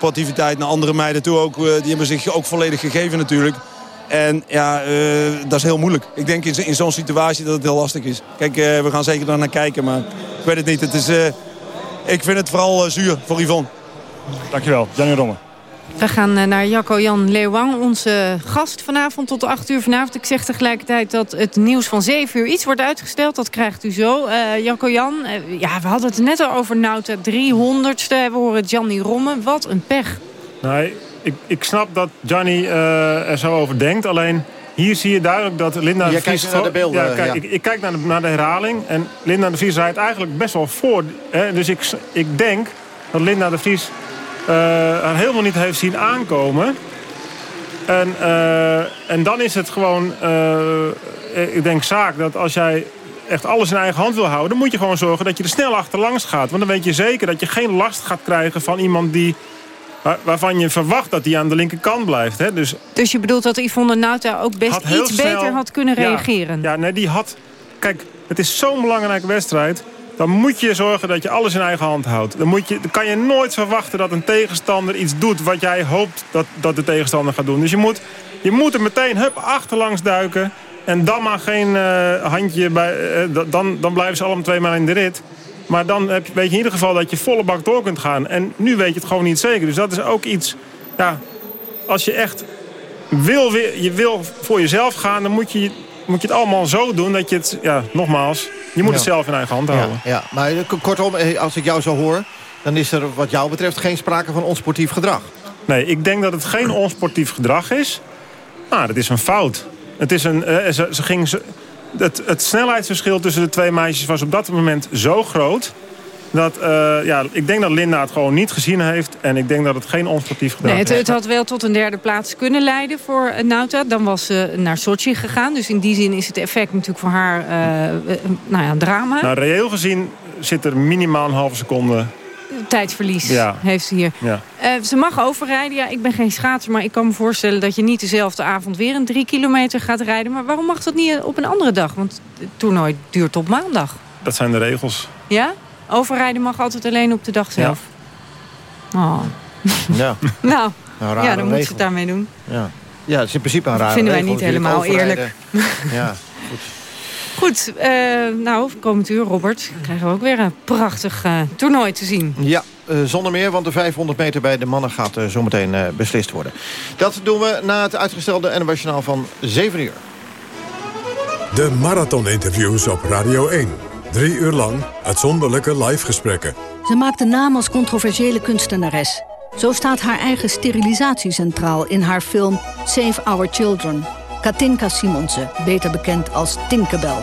sportiviteit naar andere meiden toe ook. die hebben zich ook volledig gegeven natuurlijk. En ja, dat is heel moeilijk. Ik denk in, in zo'n situatie dat het heel lastig is. Kijk, we gaan zeker daar naar kijken, maar ik weet het niet. Het is, ik vind het vooral zuur voor Yvonne. Dankjewel, Janne Romme. We gaan eh, naar Jacco-Jan Leeuwang, onze gast vanavond tot 8 uur vanavond. Ik zeg tegelijkertijd dat het nieuws van 7 uur iets wordt uitgesteld. Dat krijgt u zo. Uh, Jacco-Jan, uh, ja, we hadden het net al over Nauta 300ste. We horen Gianni Romme. Wat een pech. Nee, ik, ik snap dat Gianni er zo over denkt. Alleen hier zie je duidelijk dat Linda de Vries... naar de beelden. Ja, kijk, Ik, ik, kijk naar de, naar de herhaling. En Linda de Vries rijdt eigenlijk best wel voor. Hè, dus ik, ik denk dat Linda de Vries uh, er helemaal niet heeft zien aankomen. En, uh, en dan is het gewoon, uh, ik denk zaak dat als jij echt alles in eigen hand wil houden... dan moet je gewoon zorgen dat je er snel achterlangs gaat. Want dan weet je zeker dat je geen last gaat krijgen van iemand die... waarvan je verwacht dat hij aan de linkerkant blijft. Hè? Dus, dus je bedoelt dat Yvonne Nauta ook best iets beter had kunnen reageren? Ja, nee, die had... Kijk, het is zo'n belangrijke wedstrijd dan moet je zorgen dat je alles in eigen hand houdt. Dan, moet je, kan je nooit verwachten dat een tegenstander iets doet... wat jij hoopt dat, dat de tegenstander gaat doen. Dus je moet, je moet er meteen hup, achterlangs duiken... en dan maar geen uh, handje bij... Uh, dan, dan blijven ze allemaal twee maar in de rit... Maar dan heb je, weet je in ieder geval dat je volle bak door kunt gaan. En nu weet je het gewoon niet zeker. Dus dat is ook iets... Ja, als je echt wil, je wil voor jezelf gaan... dan moet je, moet je het allemaal zo doen dat je het... Ja, nogmaals, je moet het zelf in eigen hand houden. Ja, ja. maar kortom, eh, als ik jou zo hoor... dan is er wat jou betreft geen sprake van onsportief gedrag. Nee, ik denk dat het geen onsportief gedrag is. Maar het is een fout. Het is een, uh, ze, ze ging, het, het snelheidsverschil tussen de twee meisjes was op dat moment zo groot... Dat, uh, ja, ik denk dat Linda het gewoon niet gezien heeft. En ik denk dat het geen onsportief gedaan nee, het, het, had wel tot een derde plaats kunnen leiden voor Nauta. Dan was ze naar Sochi gegaan. Dus in die zin is het effect natuurlijk voor haar uh, nou ja, drama. Nou, reëel gezien zit er minimaal een halve seconde tijdverlies ja. heeft ze hier. Ja. Uh, ze mag overrijden. Ja, ik ben geen schaatser, maar ik kan me voorstellen... dat je niet dezelfde avond weer een drie kilometer gaat rijden. Maar waarom mag dat niet op een andere dag? Want het toernooi duurt tot maandag. Dat zijn de regels. Ja? Overrijden mag altijd alleen op de dag zelf. Ja. Oh. Ja. nou, ja, dan moet ze het daarmee doen. Ja, ja het is in principe een rare vinden wij niet helemaal eerlijk. ja, goed. Goed, uh, nou, komend uur, Robert, krijgen we ook weer een prachtig uh, toernooi te zien. Ja, uh, zonder meer, want de 500 meter bij de mannen gaat zometeen beslist worden. Dat doen we na het uitgestelde NOS van 7 uur. De marathon-interviews op Radio 1. Drie uur lang uitzonderlijke live gesprekken. Ze maakt een naam als controversiële kunstenares. Zo staat haar eigen sterilisatie centraal in haar film Save Our Children. Katinka Simonsen, beter bekend als Tinkerbell.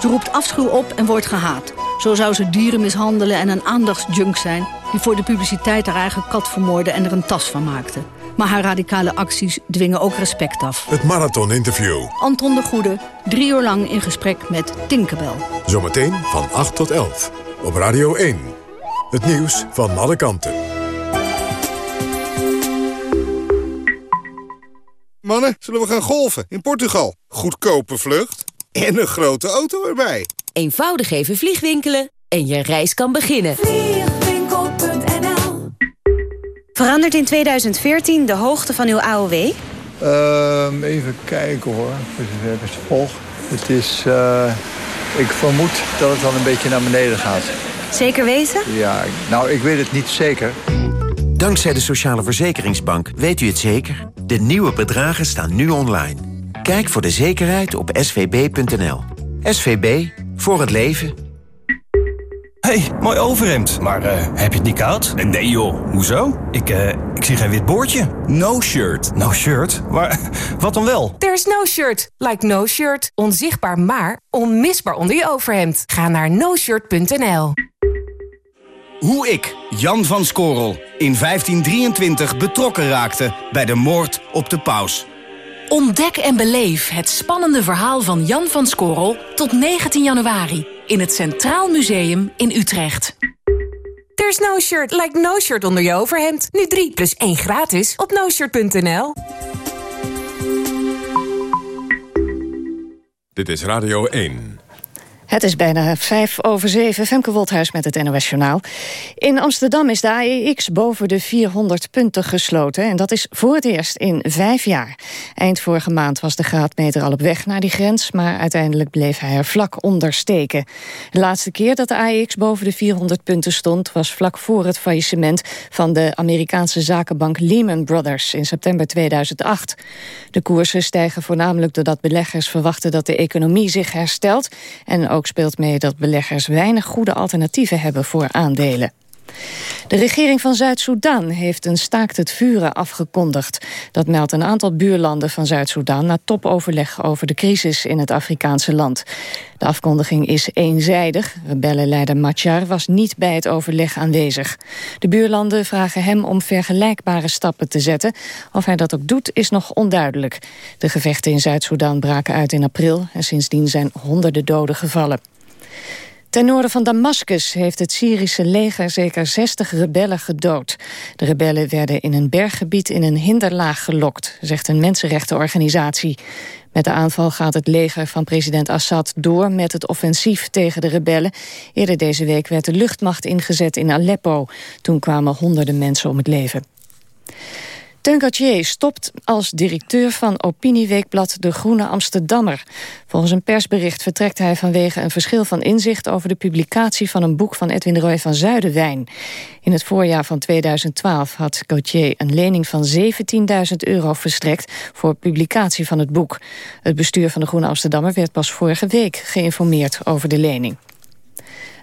Ze roept afschuw op en wordt gehaat. Zo zou ze dieren mishandelen en een aandachtsjunk zijn... die voor de publiciteit haar eigen kat vermoorde en er een tas van maakte. Maar haar radicale acties dwingen ook respect af. Het Marathon-interview. Anton de Goede, drie uur lang in gesprek met Tinkerbell. Zometeen van 8 tot 11. Op Radio 1. Het nieuws van alle kanten. Mannen, zullen we gaan golven in Portugal? Goedkope vlucht en een grote auto erbij. Eenvoudig even vliegwinkelen en je reis kan beginnen. Verandert in 2014 de hoogte van uw AOW? Ehm, even kijken hoor, even het volg. Het is, uh, ik vermoed dat het dan een beetje naar beneden gaat. Zeker weten? Ja, nou ik weet het niet zeker. Dankzij de Sociale Verzekeringsbank weet u het zeker. De nieuwe bedragen staan nu online. Kijk voor de zekerheid op svb.nl. SVB, voor het leven hey, mooi overhemd. Maar uh, heb je het niet koud? Nee joh, hoezo? Ik, uh, ik zie geen wit boordje. No shirt. No shirt? Maar wat dan wel? There's no shirt. Like no shirt. Onzichtbaar maar onmisbaar onder je overhemd. Ga naar noshirt.nl Hoe ik, Jan van Skorrel, in 1523 betrokken raakte... bij de moord op de paus. Ontdek en beleef het spannende verhaal van Jan van Skorrel tot 19 januari in het Centraal Museum in Utrecht. There's no shirt like no shirt onder je overhemd. Nu 3 plus 1 gratis op noshirt.nl. Dit is Radio 1. Het is bijna vijf over zeven. Femke Wolthuis met het NOS Journaal. In Amsterdam is de AEX boven de 400 punten gesloten. En dat is voor het eerst in vijf jaar. Eind vorige maand was de graadmeter al op weg naar die grens... maar uiteindelijk bleef hij er vlak onder steken. De laatste keer dat de AEX boven de 400 punten stond... was vlak voor het faillissement van de Amerikaanse zakenbank Lehman Brothers... in september 2008. De koersen stijgen voornamelijk doordat beleggers verwachten... dat de economie zich herstelt... en ook speelt mee dat beleggers weinig goede alternatieven hebben voor aandelen. De regering van Zuid-Soedan heeft een staakt het vuren afgekondigd. Dat meldt een aantal buurlanden van Zuid-Soedan... na topoverleg over de crisis in het Afrikaanse land. De afkondiging is eenzijdig. Rebellenleider Machar was niet bij het overleg aanwezig. De buurlanden vragen hem om vergelijkbare stappen te zetten. Of hij dat ook doet, is nog onduidelijk. De gevechten in Zuid-Soedan braken uit in april... en sindsdien zijn honderden doden gevallen. Ten noorden van Damascus heeft het Syrische leger zeker 60 rebellen gedood. De rebellen werden in een berggebied in een hinderlaag gelokt, zegt een mensenrechtenorganisatie. Met de aanval gaat het leger van president Assad door met het offensief tegen de rebellen. Eerder deze week werd de luchtmacht ingezet in Aleppo. Toen kwamen honderden mensen om het leven. Teun Gauthier stopt als directeur van opinieweekblad De Groene Amsterdammer. Volgens een persbericht vertrekt hij vanwege een verschil van inzicht... over de publicatie van een boek van Edwin Roy van Zuidenwijn. In het voorjaar van 2012 had Gauthier een lening van 17.000 euro verstrekt... voor publicatie van het boek. Het bestuur van De Groene Amsterdammer werd pas vorige week geïnformeerd over de lening.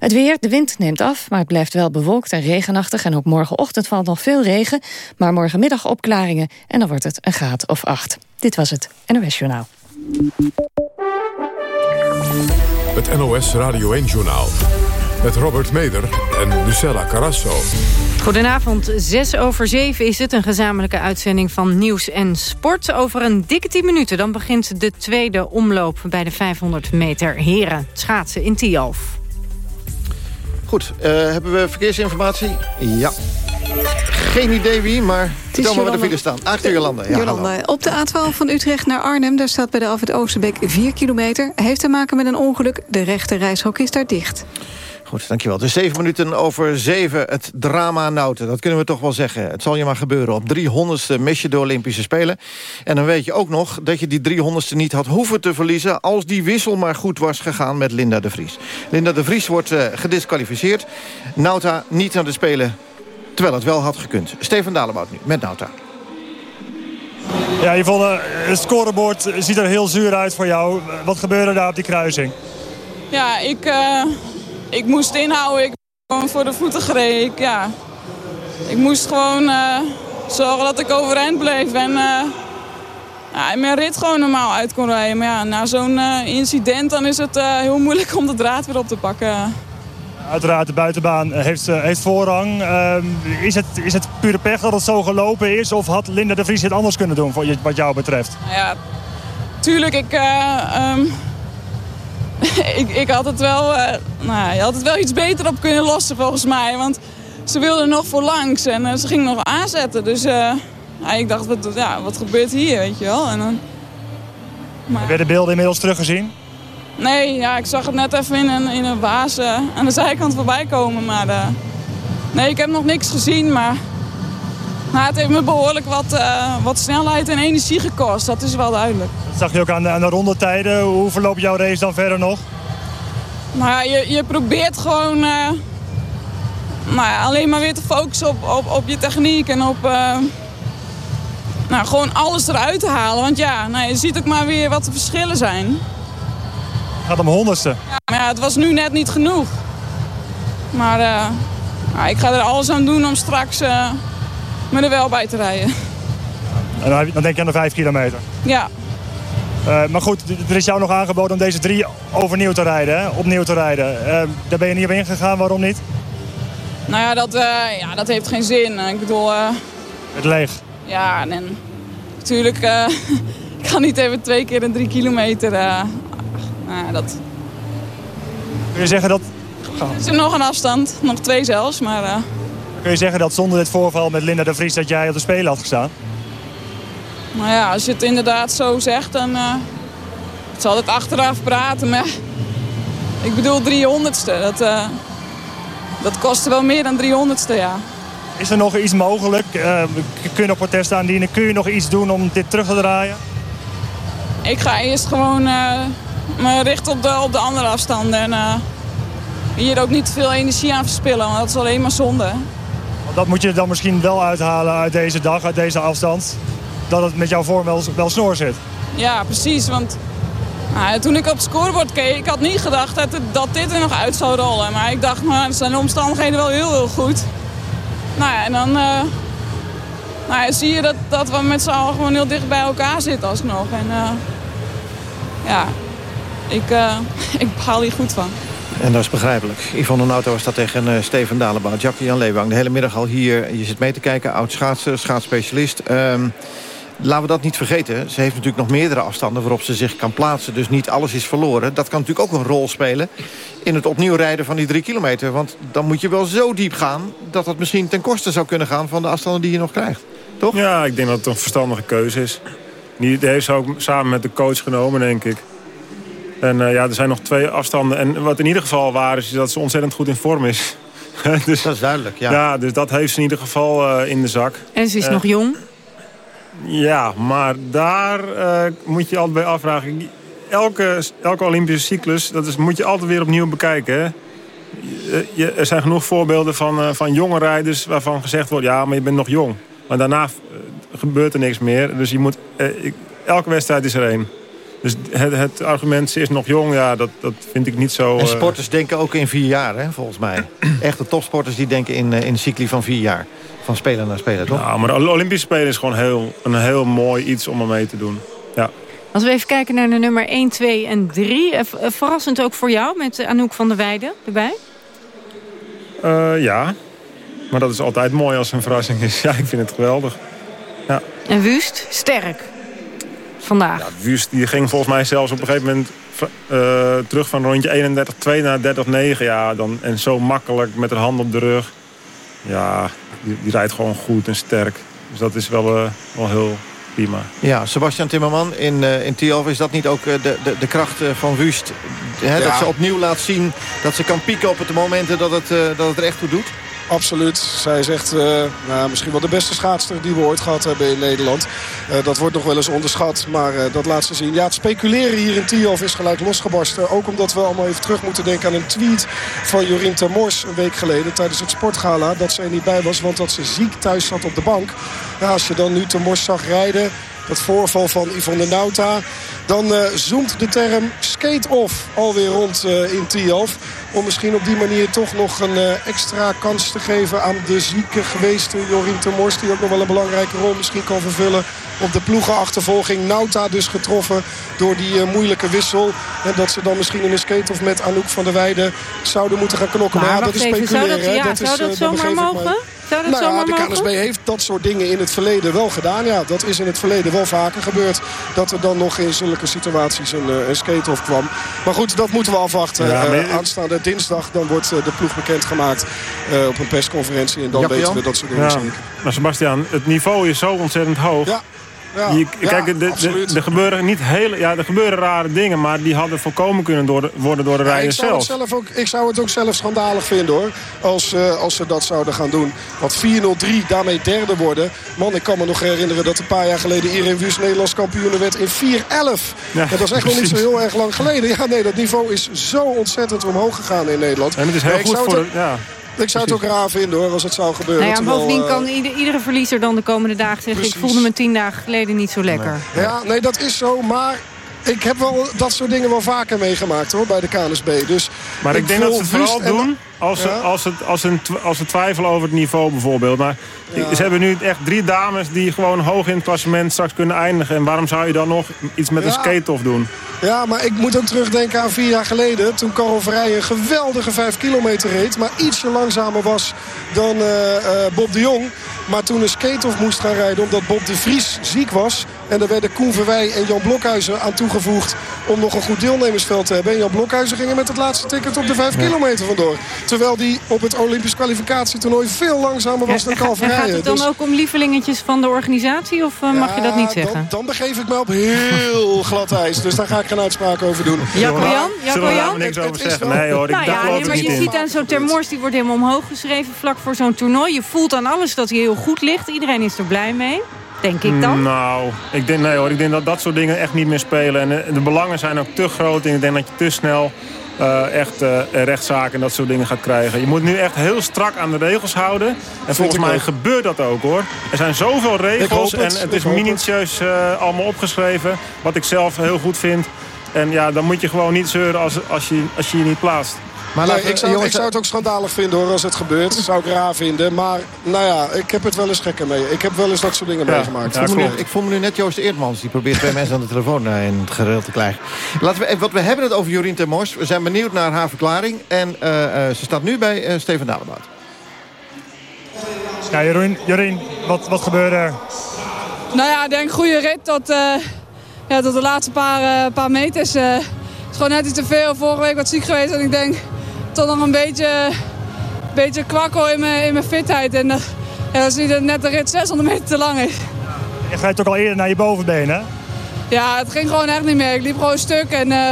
Het weer, de wind neemt af, maar het blijft wel bewolkt en regenachtig. En ook morgenochtend valt nog veel regen. Maar morgenmiddag opklaringen en dan wordt het een graad of acht. Dit was het NOS Journaal. Het NOS Radio 1-journaal. Met Robert Meder en Lucella Carrasso. Goedenavond, 6 over 7 is het. Een gezamenlijke uitzending van Nieuws en Sport. Over een dikke 10 minuten dan begint de tweede omloop... bij de 500 meter heren schaatsen in Tialf. Goed, uh, hebben we verkeersinformatie? Ja. Geen idee wie, maar vertel maar waar de files staan. Achter Jolanda. Ja, Jolanda. Op de A12 van Utrecht naar Arnhem... daar staat bij de Afwit Oosterbeek 4 kilometer. Heeft te maken met een ongeluk. De rechte reishok is daar dicht. Goed, dankjewel. Dus zeven minuten over zeven. Het drama Nouten, dat kunnen we toch wel zeggen. Het zal je maar gebeuren. Op 300ste mis je de Olympische Spelen. En dan weet je ook nog dat je die 300ste niet had hoeven te verliezen... als die wissel maar goed was gegaan met Linda de Vries. Linda de Vries wordt uh, gedisqualificeerd. Nauta niet naar de Spelen, terwijl het wel had gekund. Steven Dalebout nu, met Nauta. Ja, Yvonne, het scorebord ziet er heel zuur uit voor jou. Wat gebeurde daar op die kruising? Ja, ik... Uh ik moest inhouden. Ik gewoon voor de voeten gereden. Ik, ja, ik moest gewoon uh, zorgen dat ik overeind bleef. En uh, ja, mijn rit gewoon normaal uit kon rijden. Maar ja, na zo'n uh, incident dan is het heel moeilijk om de draad weer op te pakken. Uiteraard, de buitenbaan heeft, heeft voorrang. Ehm, is, het, is het pure pech dat het zo gelopen is? Of had Linda de Vries het anders kunnen doen, wat jou betreft? Nou ja, tuurlijk. Ik, um, ik, ik had het wel, uh, nou, je had het wel iets beter op kunnen lossen volgens mij. Want ze wilden nog voor langs en uh, ze ging nog aanzetten. Dus uh, ja, ik dacht, wat, ja, wat gebeurt hier, weet je wel. En dan, maar... Heb je de beelden inmiddels teruggezien? Nee, ja, ik zag het net even in een, in een waas aan de zijkant voorbij komen. Maar nee, ik heb nog niks gezien, maar nou, het heeft me behoorlijk wat, wat snelheid en energie gekost. Dat is wel duidelijk. Dat zag je ook aan de, aan de rondetijden. Hoe verloopt jouw race dan verder nog? Nou ja, je, je probeert gewoon uh, nou ja, alleen maar weer te focussen op, op, op je techniek en op uh, nou, gewoon alles eruit te halen. Want ja, nou, je ziet ook maar weer wat de verschillen zijn. Het gaat om honderdste. Ja, maar ja, het was nu net niet genoeg. Maar nou, ik ga er alles aan doen om straks me er wel bij te rijden. En dan denk je aan de vijf kilometer? Ja. Uh, maar goed, er is jou nog aangeboden om deze drie overnieuw te rijden, hè? opnieuw te rijden. Uh, daar ben je niet op ingegaan, waarom niet? Nou ja, dat, uh, ja, dat heeft geen zin. Ik bedoel... Het leeg? Ja, en natuurlijk, ik ga niet even twee keer een drie kilometer. nou, dat... Kun je zeggen dat... Er is nog een afstand, nog twee zelfs, maar... Kun je zeggen dat zonder dit voorval met Linda de Vries dat jij op de Spelen had gestaan? Maar ja, als je het inderdaad zo zegt, dan uh, zal het achteraf praten. Maar Ik bedoel 300ste. Dat, uh, dat kostte wel meer dan 300ste, ja. Is er nog iets mogelijk? Uh, kun je nog protest aandienen? Kun je nog iets doen om dit terug te draaien? Ik ga eerst gewoon uh, me richten op de, op de andere afstanden. En hier ook niet veel energie aan verspillen, want dat is alleen maar zonde. Dat moet je dan misschien wel uithalen uit deze dag, uit deze afstand. Dat het met jouw vorm wel, wel snor zit. Ja, precies. Want nou, toen ik op het scorebord keek, ik had niet gedacht dat, dat dit er nog uit zou rollen. Maar ik dacht, nou, zijn de omstandigheden wel heel, heel goed. Nou ja, en dan uh, nou zie je dat, dat we met z'n allen gewoon heel dicht bij elkaar zitten alsnog. En uh, ja, ik, uh, ik hier goed van. En dat is begrijpelijk. Yvonne Nauto staat tegen uh, Steven Dalebout. Jackie Jan Leeuwang, de hele middag al hier. Je zit mee te kijken, oud schaatser, schaatsspecialist. Um, laten we dat niet vergeten. Ze heeft natuurlijk nog meerdere afstanden waarop ze zich kan plaatsen. Dus niet alles is verloren. Dat kan natuurlijk ook een rol spelen in het opnieuw rijden van die drie kilometer. Want dan moet je wel zo diep gaan... dat dat misschien ten koste zou kunnen gaan van de afstanden die je nog krijgt. Toch? Ja, ik denk dat het een verstandige keuze is. Die heeft ze ook samen met de coach genomen, denk ik. En uh, ja, er zijn nog twee afstanden. En wat in ieder geval waar is, is dat ze ontzettend goed in vorm is. dus, dat is duidelijk, ja. Ja, dus dat heeft ze in ieder geval uh, in de zak. En ze is uh, nog jong. Ja, maar daar moet je altijd bij afvragen. Elke, elke Olympische cyclus, dat is, moet je altijd weer opnieuw bekijken. Hè? Je, er zijn genoeg voorbeelden van, van jonge rijders waarvan gezegd wordt... ja, maar je bent nog jong. Maar daarna gebeurt er niks meer. Dus je moet, elke wedstrijd is er één. Dus het, het, argument, ze is nog jong, ja, dat, dat vind ik niet zo... En sporters uh... denken ook in vier jaar, hè, volgens mij. Echte topsporters die denken in, in een cycli van vier jaar. Van speler naar speler, toch? Ja, maar de Olympische Spelen is gewoon heel, een heel mooi iets om er mee te doen. Ja. Als we even kijken naar de nummer 1, 2 en 3. Verrassend ook voor jou met Anouk van der Weijden erbij? Uh, ja, maar dat is altijd mooi als een verrassing is. Ja, ik vind het geweldig. Ja. En Wust, sterk vandaag. Ja, Wust die ging volgens mij zelfs op een gegeven moment uh, terug van rondje 31-2 naar 30-9. Ja, dan, en zo makkelijk met haar hand op de rug. Ja, die, die rijdt gewoon goed en sterk. Dus dat is wel, uh, wel heel prima. Ja, Sebastian Timmerman in, uh, in Tialf, is dat niet ook de, de, de kracht van Wust? Hè, ja. Dat ze opnieuw laat zien dat ze kan pieken op het momenten dat het, dat het er echt toe doet? Absoluut. Zij is echt uh, nou, misschien wel de beste schaatster die we ooit gehad hebben in Nederland. Uh, dat wordt nog wel eens onderschat, maar uh, dat laat ze zien. Ja, het speculeren hier in Tialf is gelijk losgebarsten. Ook omdat we allemaal even terug moeten denken aan een tweet van Jorien Termors een week geleden tijdens het sportgala. Dat ze er niet bij was, want dat ze ziek thuis zat op de bank. Als je dan nu Termors zag rijden, dat voorval van Yvonne Nauta... dan zoomt de term skate-off alweer rond in Tialf. Om misschien op die manier toch nog een uh, extra kans te geven aan de zieke geweest Jorien Termors. Die ook nog wel een belangrijke rol misschien kan vervullen op de ploegenachtervolging. Nauta dus getroffen door die uh, moeilijke wissel. En dat ze dan misschien in een skate-off met Anouk van der Weijden zouden moeten gaan knokken. Maar, maar ja, dat is speculeren. Zou dat, ja, dat zou is, dat zomaar mogen? Zou dat nou zomaar ja, de? KNSB heeft dat soort dingen in het verleden wel gedaan. Ja, dat is in het verleden wel vaker gebeurd. Dat er dan nog in zulke situaties een, een skate-off kwam. Maar goed, dat moeten we afwachten. Ja, maar... uh, aanstaande dinsdag dan wordt uh, de ploeg bekendgemaakt uh, op een persconferentie. En dan weten Jan? we dat soort dingen Ja. zeker. Maar Sebastian, het niveau is zo ontzettend hoog. Ja. Ja, Je- ja, kijk, de- de- er gebeuren niet hele, ja, er gebeuren rare dingen, maar die hadden voorkomen kunnen door de- worden door de Ja, ik, rijders zou het zelf. zelf ook, ik zou het ook zelf schandalig vinden hoor. Als, eh, als ze dat zouden gaan doen. Want 4-0-3 daarmee derde worden. Man, ik kan me nog herinneren dat een paar jaar geleden Irene Nederlands kampioen werd in 4-11. Ja, En dat is echt nog niet zo heel erg lang geleden. Ja, nee, dat niveau is zo ontzettend omhoog gegaan in Nederland. En het is heel goed voor het, de, ja. Ik zou het ook raar vinden hoor, als het zou gebeuren. Nou ja, Terwijl, bovendien eh, kan ieder, iedere verliezer dan de komende dagen zeggen... ik voelde me tien dagen geleden niet zo lekker. Ja, nee, dat is zo. Maar ik heb wel dat soort dingen wel vaker meegemaakt hoor, bij de KNSB. Dus Maar ik, denk dat ze het vooral doen als ze, Ja. als, het, als, ze, als ze twijfelen over het niveau bijvoorbeeld. Maar Ja. ze hebben nu echt drie dames die gewoon hoog in het klassement straks kunnen eindigen. En waarom zou je dan nog iets met een skate-off doen? Ja, maar ik moet ook terugdenken aan vier jaar geleden. Toen Karel Verrijen een geweldige vijf kilometer reed. Maar ietsje langzamer was dan eh, eh, Bob de Jong. Maar toen een skate-off moest gaan rijden omdat Bob de Vries ziek was. En daar werden Koen Verwij en Jan Blokhuizen aan toegevoegd om nog een goed deelnemersveld te hebben. En Jan Blokhuizen ging er met het laatste ticket op de 5 kilometer vandoor. Terwijl die op het Olympisch kwalificatietoernooi veel langzamer was dan Calvarië. Gaat het dan Dus- ook om lievelingetjes van de organisatie of eh, mag je dat niet Ja, zeggen? Dan, dan begeef ik me op heel glad ijs. Dus daar ga ik geen uitspraak over doen. Jacco Jan? Jacco Zullen we daar Jan? niks over zeggen? Nee hoor, ik nou ja, nee, maar niet je in. ziet aan zo'n Termors, die wordt helemaal omhoog geschreven vlak voor zo'n toernooi. Je voelt aan alles dat hij heel goed ligt. Iedereen is er blij mee, denk ik dan. Nou, ik denk, nee hoor, ik denk dat dat soort dingen echt niet meer spelen. En de belangen zijn ook te groot. En ik denk dat je te snel eh, echt eh, rechtszaken en dat soort dingen gaat krijgen. Je moet nu echt heel strak aan de regels houden. En volgens mij ook. gebeurt dat ook hoor. Er zijn zoveel regels het, en het ik is minutieus eh, allemaal opgeschreven. Wat ik zelf heel goed vind. En ja, dan moet je gewoon niet zeuren als, als, je, als je je niet plaatst. Maar Nee, ik, zou, jongens, ik zou het ook schandalig vinden hoor als het gebeurt. Dat zou ik raar vinden. Maar nou ja, ik heb het wel eens gekker mee. Ik heb wel eens dat soort dingen Ja. meegemaakt. Ik voel, me nu, ik voel me nu net Joost Eertmans. Die probeert twee mensen aan de telefoon eh, in het gereel te krijgen. Laten we, eh, wat we hebben het over Jorien Termors. We zijn benieuwd naar haar verklaring. En eh, eh, ze staat nu bij eh, Steven Dalebout. Ja, Jorien, Jorien wat, wat gebeurde er? Nou ja, ik denk goede rit tot, eh, ja, tot de laatste paar, paar meters. eh. het is gewoon net iets te veel. Vorige week wat ziek geweest en ik denk toch nog een beetje, beetje kwakkel in mijn, in mijn fitheid. En eh, ja, dan zie je dat net de rit 600 meter te lang is. Je grijpt ook al eerder naar je bovenbenen. hè? Ja, het ging gewoon echt niet meer. Ik liep gewoon stuk en eh,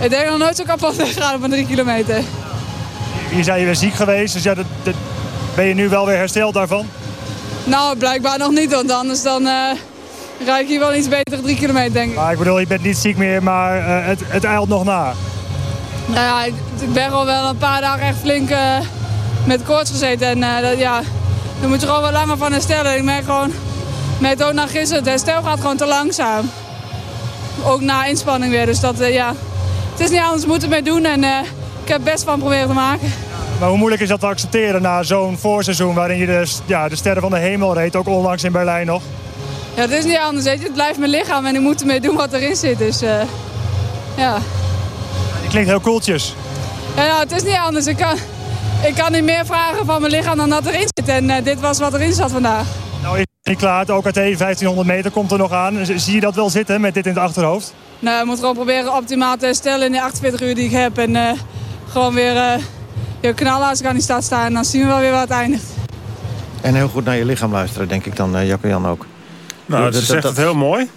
ik denk nog nooit zo kapot gegaan op een drie kilometer. Je zei je bent ziek geweest, dus ja, dat, dat- ben je nu wel weer hersteld daarvan? Nou, blijkbaar nog niet, want anders dan eh rijd ik hier wel iets beter drie kilometer, denk ik. Maar ik bedoel, je bent niet ziek meer, maar het, het eilt nog na. Nou ja, ik, ik ben gewoon wel een paar dagen echt flink eh, met koorts gezeten. En eh, dat, ja, daar moet je gewoon wat langer van herstellen. Ik merk gewoon, met ook na gisteren, het herstel gaat gewoon te langzaam. Ook na inspanning weer, dus dat, eh, ja. Het is niet anders, we moeten het mee doen en ik heb best van proberen te maken. Maar hoe moeilijk is dat te accepteren na zo'n voorseizoen... waarin je de, ja, de sterren van de hemel reed, ook onlangs in Berlijn nog? Ja, het is niet anders, weet je. Het blijft mijn lichaam en ik moet ermee doen wat erin zit, dus ja. Die klinkt heel koeltjes. Ja, nou, het is niet anders. Ik kan, ik kan niet meer vragen van mijn lichaam dan dat erin zit. En eh, dit was wat erin zat vandaag. Nou is het niet klaar, het OKT 1500 meter komt er nog aan. Zie je dat wel zitten met dit in het achterhoofd? Nou, ik moet gewoon proberen optimaal te herstellen in die 48 uur die ik heb. En eh, gewoon weer eh, weer knallen als ik aan die stad sta. En dan zien we wel weer waar het eindigt. En heel goed naar je lichaam luisteren, denk ik dan, eh Jacco Jan ook. Nou, Dat- ze dat- zegt dat- het heel mooi,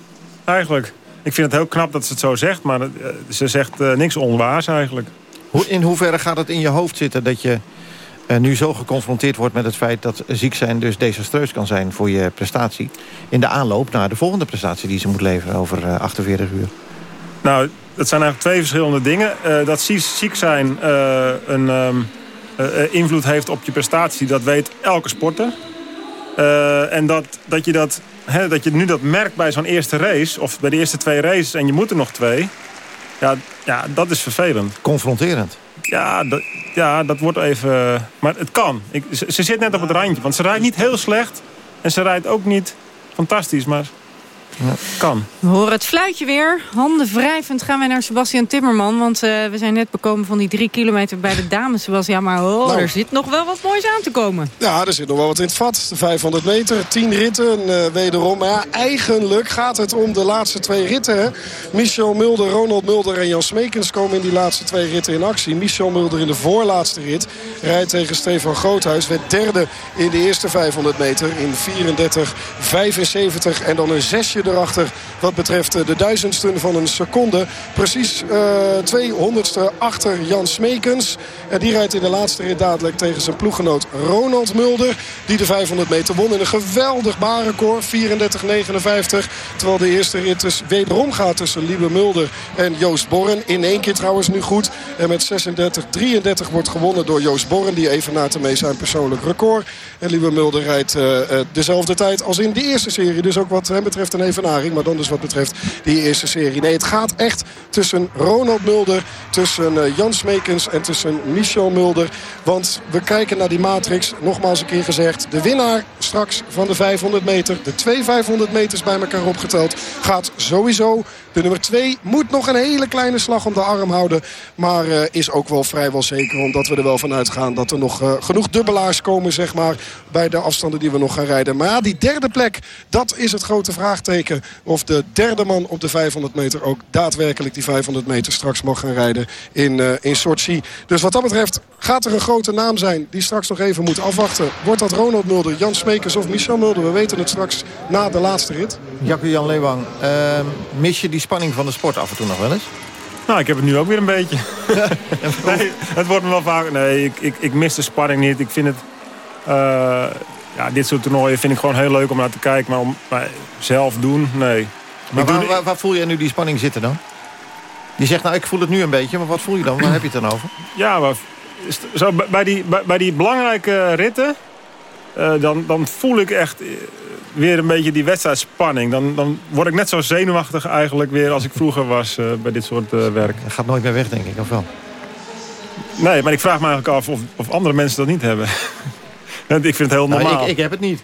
eigenlijk. Ik vind het heel knap dat ze het zo zegt, maar eh, ze zegt eh, niks onwaars eigenlijk. Hoe, in hoeverre gaat het in je hoofd zitten dat je eh, nu zo geconfronteerd wordt met het feit dat ziek zijn dus desastreus kan zijn voor je prestatie. In de aanloop naar de volgende prestatie die ze moet leveren over eh, 48 uur. Nou, dat zijn eigenlijk twee verschillende dingen. Dat ziek, zijn een ehm, eh, eh, invloed heeft op je prestatie, dat weet elke sporter. En dat, dat, je dat, hè, dat je nu dat merkt bij zo'n eerste race, of bij de eerste twee races en je moet er nog twee. Ja, ja dat is vervelend. Confronterend. Ja, dat, ja, dat wordt even... Maar het kan. Ik, ze, ze zit net op het randje. Want ze rijdt niet heel slecht. En ze rijdt ook niet fantastisch. Maar kan. We horen het fluitje weer. Handen wrijvend gaan wij naar Sebastian Timmerman. Want eh, we zijn net bekomen van die drie kilometer bij de dames. Sebastian, maar oh, Nou. er zit nog wel wat moois aan te komen. Ja, er zit nog wel wat in het vat. De 500 meter, 10 ritten eh, wederom. Maar ja, eigenlijk gaat het om de laatste twee ritten. Hè. Michel Mulder, Ronald Mulder en Jan Smekens komen in die laatste twee ritten in actie. Michel Mulder in de voorlaatste rit rijdt tegen Stefan Groothuis. Werd derde in de eerste 500 meter in 34-75. En dan een zesje erachter wat betreft eh, de duizendsten van een seconde. Precies eh 200ste achter Jan Smekens. En die rijdt in de laatste rit dadelijk tegen zijn ploeggenoot Ronald Mulder. Die de 500 meter won in een geweldig baanrecord. 34-59. Terwijl de eerste rit dus wederom gaat tussen Liebe Mulder en Joost Borren. In één keer trouwens nu goed. En met 36-33 wordt gewonnen door Joost Borren. Die even na te mee zijn persoonlijk record. En Liebe Mulder rijdt eh, eh, dezelfde tijd als in de eerste serie. Dus ook wat hem betreft een evenaring. Maar dan dus wat betreft die eerste serie. Nee, het gaat echt tussen Ronald Mulder, tussen eh, Jan Smekens en tussen Michel Mulder. Want we kijken naar die matrix. Nogmaals een keer gezegd. De winnaar straks van de 500 meter. De twee 500 meters bij elkaar opgeteld. Gaat sowieso. De nummer 2 moet nog een hele kleine slag om de arm houden. Maar uh, is ook wel vrijwel zeker. Omdat we er wel van uitgaan dat er nog uh, genoeg dubbelaars komen zeg maar, bij de afstanden die we nog gaan rijden. Maar ja, die derde plek, dat is het grote vraagteken. Of de derde man op de 500 meter ook daadwerkelijk die 500 meter straks mag gaan rijden in, uh, in Sochi. Dus wat dat betreft gaat er een grote naam zijn die straks nog even moet afwachten. Wordt dat Ronald Mulder, Jan Smekers of Michel Mulder? We weten het straks na de laatste rit. Jacco Jan Leewang, ehm, mis je die spanning van de sport af en toe nog wel eens? Nou, ik heb het nu ook weer een beetje. nee, het wordt me wel vaak... Nee, ik, ik, ik mis de spanning niet. Ik vind het... Uh, ja, dit soort toernooien vind ik gewoon heel leuk om naar te kijken. Maar om maar zelf doen, nee. Maar waar, waar, waar, voel je nu die spanning zitten dan? Je zegt, nou, ik voel het nu een beetje. Maar wat voel je dan? Waar heb je het dan over? Ja, maar zo, bij, die, bij, bij die belangrijke ritten... Uh, dan, dan voel ik echt weer een beetje die wedstrijdspanning. Dan, dan word ik net zo zenuwachtig eigenlijk weer als ik vroeger was uh, bij dit soort uh, werk. Dat gaat nooit meer weg, denk ik, of wel? Nee, maar ik vraag me eigenlijk af of, of andere mensen dat niet hebben. ik vind het heel normaal. Nou, ik, ik heb het niet.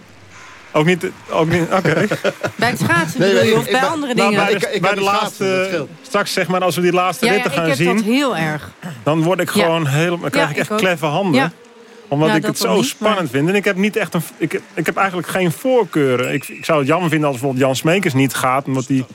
Ook niet? Ook niet Oké. Okay. Bij het schaatsen nee, nee, of bij andere dingen? Nou, bij de, ik, bij de laatste, straks zeg maar, als we die laatste ja, ritten ja, gaan zien... ik heb dat heel erg. Dan word ik gewoon heel, dan krijg ik echt kleffe handen omdat ik het zo niet, spannend maar... vind. En ik heb, niet echt een, ik, ik heb eigenlijk geen voorkeuren. Ik, ik zou het jammer vinden als bijvoorbeeld Jan Smekers niet gaat. Omdat hij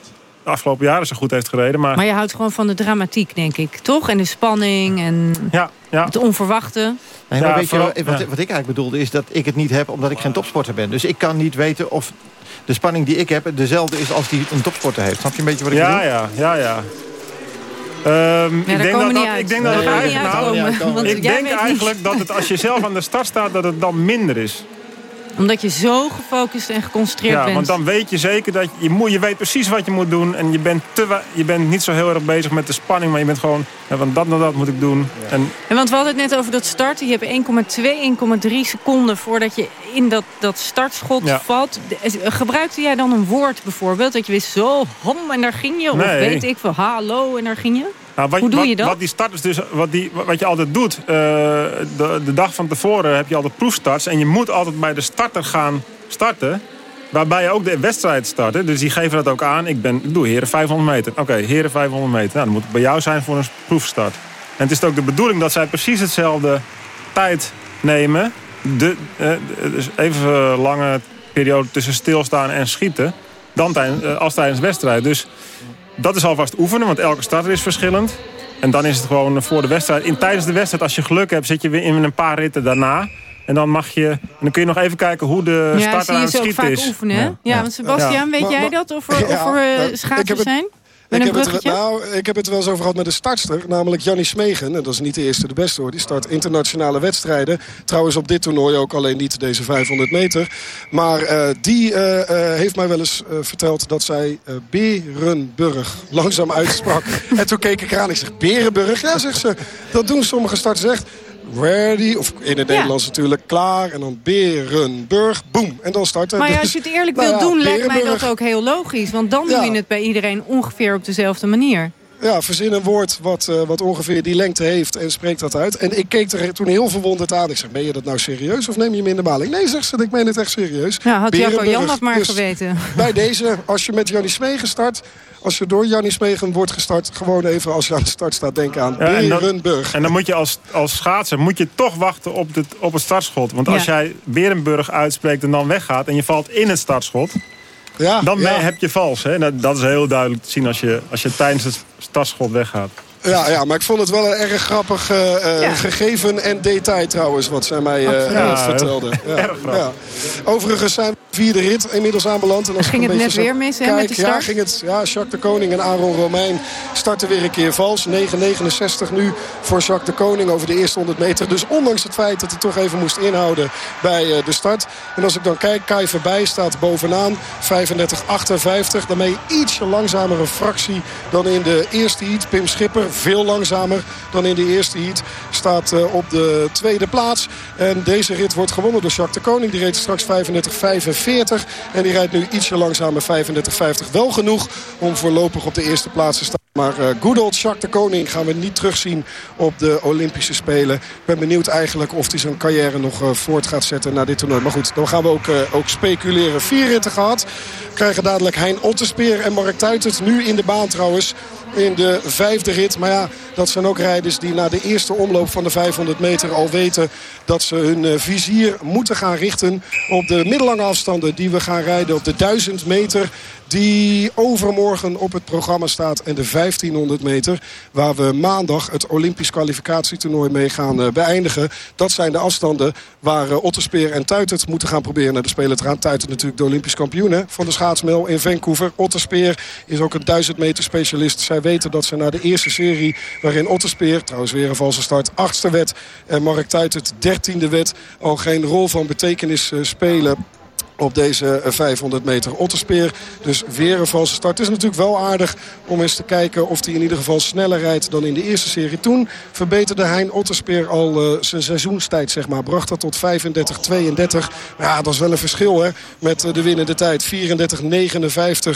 de afgelopen jaren zo goed heeft gereden. Maar... maar je houdt gewoon van de dramatiek, denk ik. Toch? En de spanning en ja, ja. het onverwachte. Nee, maar weet je, wat, wat ik eigenlijk bedoelde is dat ik het niet heb omdat ik geen topsporter ben. Dus ik kan niet weten of de spanning die ik heb dezelfde is als die een topsporter heeft. Snap je een beetje wat ik ja, bedoel? Ja, ja, ja. Um, ik, denk dat, dat, ik denk dat het eigenlijk, nou, ik denk eigenlijk dat het als je zelf aan de start staat, dat het dan minder is omdat je zo gefocust en geconcentreerd ja, bent. want dan weet je zeker dat je, moet, je weet precies wat je moet doen. En je bent, te, je bent niet zo heel erg bezig met de spanning. Maar je bent gewoon, ja, want dat en dat moet ik doen. Ja. En, en want we hadden het net over dat starten. Je hebt 1,2, 1,3 seconden voordat je in dat, dat startschot ja. valt. Gebruikte jij dan een woord bijvoorbeeld? Dat je wist zo, hom en daar ging je? Of nee. weet ik veel, hallo en daar ging je? Nou, wat, Hoe doe je dat? Wat die starters dus, wat, die, wat je altijd doet, uh, de, de dag van tevoren heb je altijd proefstarts. En je moet altijd bij de starter gaan starten. Waarbij je ook de wedstrijd starten. Dus die geven dat ook aan. Ik, ben, ik doe heren 500 meter. Oké, okay, heren 500 meter. Nou, dan moet het bij jou zijn voor een proefstart. En het is ook de bedoeling dat zij precies hetzelfde tijd nemen. De, uh, dus even lange periode tussen stilstaan en schieten. Dan tijdens, uh, als tijdens de wedstrijd. Dus dat is alvast oefenen, want elke starter is verschillend. En dan is het gewoon voor de wedstrijd. In, tijdens de wedstrijd, als je geluk hebt, zit je weer in een paar ritten daarna. En dan mag je. En dan kun je nog even kijken hoe de ja, starter aan het schieten is. Ja, oefenen. Ja, ja. want Sebastian, ja. weet maar, jij maar, dat? Of er, of er uh, schaatsers zijn? Ik heb, het, nou, ik heb het wel eens over gehad met de startster. Namelijk Jannie Smegen. En dat is niet de eerste de beste hoor. Die start internationale wedstrijden. Trouwens op dit toernooi ook alleen niet deze 500 meter. Maar uh, die uh, uh, heeft mij wel eens verteld dat zij Berenburg langzaam uitsprak. en toen keek ik eraan. Ik zeg Berenburg? Ja, zegt ze. Dat doen sommige starters echt ready, of in het Nederlands natuurlijk, klaar. En dan Berenburg, boom. En dan starten. Maar ja, dus, als je het eerlijk nou wilt ja, doen, lijkt mij dat ook heel logisch. Want dan doe je het bij iedereen ongeveer op dezelfde manier. Ja, verzin een woord wat, uh, wat ongeveer die lengte heeft en spreek dat uit. En ik keek er toen heel verwonderd aan. Ik zeg, ben je dat nou serieus of neem je me in de maling? Nee, zegt ze, ik meen het echt serieus. Ja, had Jacco Jan dat maar dus geweten. Bij deze, als je met Jannie Smegen start... Als je door Jannie Smegen wordt gestart... gewoon even als je aan de start staat denken aan ja, Berenburg. En, en dan moet je als, als schaatser moet je toch wachten op, het, op het startschot. Want als ja. jij Berenburg uitspreekt en dan weggaat... en je valt in het startschot... Ja, dan ja. heb je vals. Hè? Dat, dat is heel duidelijk te zien als je, als je tijdens het startschot weggaat. Ja, ja, maar ik vond het wel een erg grappig uh, ja. gegeven en detail trouwens, wat zij mij uh, ja, vertelde. Ja, erg ja. Overigens zijn we vierde rit inmiddels aanbeland. En als ging ik een het net weer mis, kijk, met de start? Ja, ging het, ja, Jacques de Koning en Aaron Romein starten weer een keer vals. 9,69 nu voor Jacques de Koning over de eerste 100 meter. Dus ondanks het feit dat hij toch even moest inhouden bij uh, de start. En als ik dan kijk, Kai voorbij staat bovenaan. 35,58. Daarmee ietsje langzamere fractie dan in de eerste heat. Pim Schipper veel langzamer dan in de eerste heat. Staat uh, op de tweede plaats. En deze rit wordt gewonnen door Jacques de Koning. Die reed straks 35-45. En die rijdt nu ietsje langzamer 35-50. Wel genoeg om voorlopig op de eerste plaats te staan. Maar uh, good old Jacques de Koning gaan we niet terugzien op de Olympische Spelen. Ik ben benieuwd eigenlijk of hij zijn carrière nog uh, voort gaat zetten na dit toernooi. Maar goed, dan gaan we ook, uh, ook speculeren. Vier ritten gehad. krijgen dadelijk Hein Otterspeer en Mark Tuitert. Nu in de baan trouwens in de vijfde rit. Maar ja, dat zijn ook rijders die na de eerste omloop van de 500 meter al weten... dat ze hun eh, vizier moeten gaan richten op de middellange afstanden... die we gaan rijden op de 1000 meter die overmorgen op het programma staat. En de 1500 meter waar we maandag het Olympisch kwalificatietoernooi mee gaan uh, beëindigen. Dat zijn de afstanden waar uh, Otterspeer en Tuitert moeten gaan proberen naar de Spelen te gaan. Tuitert natuurlijk de Olympisch kampioen hè, van de schaatsmel in Vancouver. Otterspeer is ook een 1000 meter specialist. Zij weten dat ze na de eerste serie waarin Otterspeer, trouwens weer een valse start, achtste wet. En Mark Tuitert dertiende wet al geen rol van betekenis uh, spelen op deze 500 meter Otterspeer. Dus weer een valse start. Het is natuurlijk wel aardig om eens te kijken of hij in ieder geval sneller rijdt dan in de eerste serie. Toen verbeterde Hein Otterspeer al uh, zijn seizoenstijd, zeg maar. Bracht dat tot 35-32. Ja, dat is wel een verschil hè, met uh, de winnende tijd. 34-59.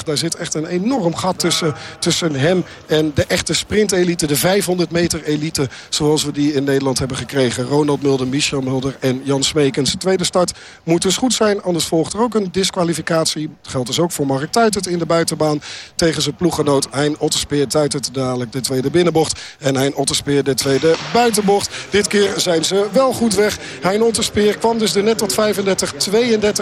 Daar zit echt een enorm gat tussen, tussen hem en de echte sprintelite. De 500 meter elite zoals we die in Nederland hebben gekregen. Ronald Mulder, Michel Mulder en Jan Smekens. Tweede start moet dus goed zijn, anders volgt er ook een disqualificatie. Dat geldt dus ook voor Mark Tuitert in de buitenbaan. Tegen zijn ploeggenoot Hein Otterspeer. Tuitert dadelijk de tweede binnenbocht. En Hein Otterspeer de tweede buitenbocht. Dit keer zijn ze wel goed weg. Hein Otterspeer kwam dus er net tot 35-32.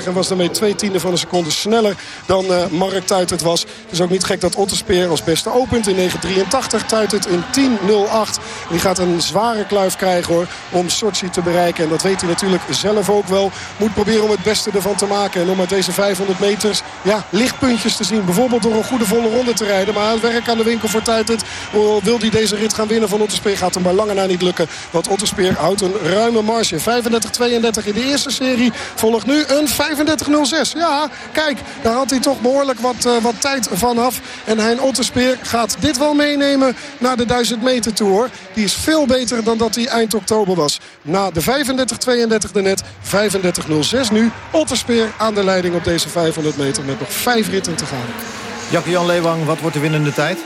En was daarmee twee tienden van een seconde sneller dan uh, Mark Tuitert was. Het is ook niet gek dat Otterspeer als beste opent in 9.83. Tuitert in 10.08. Die gaat een zware kluif krijgen hoor. Om Sochi te bereiken. En dat weet hij natuurlijk zelf ook wel. Moet proberen om het beste ervan te maken. En om uit deze 500 meters ja, lichtpuntjes te zien. Bijvoorbeeld door een goede volle ronde te rijden. Maar het werk aan de winkel voor Tuitert. Wil hij deze rit gaan winnen van Otterspeer. Gaat hem maar lange na niet lukken. Want Otterspeer houdt een ruime marge. 35-32 in de eerste serie. Volgt nu een 35-06. Ja, kijk. Daar had hij toch behoorlijk wat, uh, wat tijd vanaf. En Hein Otterspeer gaat dit wel meenemen naar de 1000 meter toe. Die is veel beter dan dat hij eind oktober was. Na de 35-32 daarnet. 35-06 nu. Otterspeer aan de leiding op deze 500 meter met nog vijf ritten te gaan. Jackie-Jan Leewang, wat wordt de winnende tijd?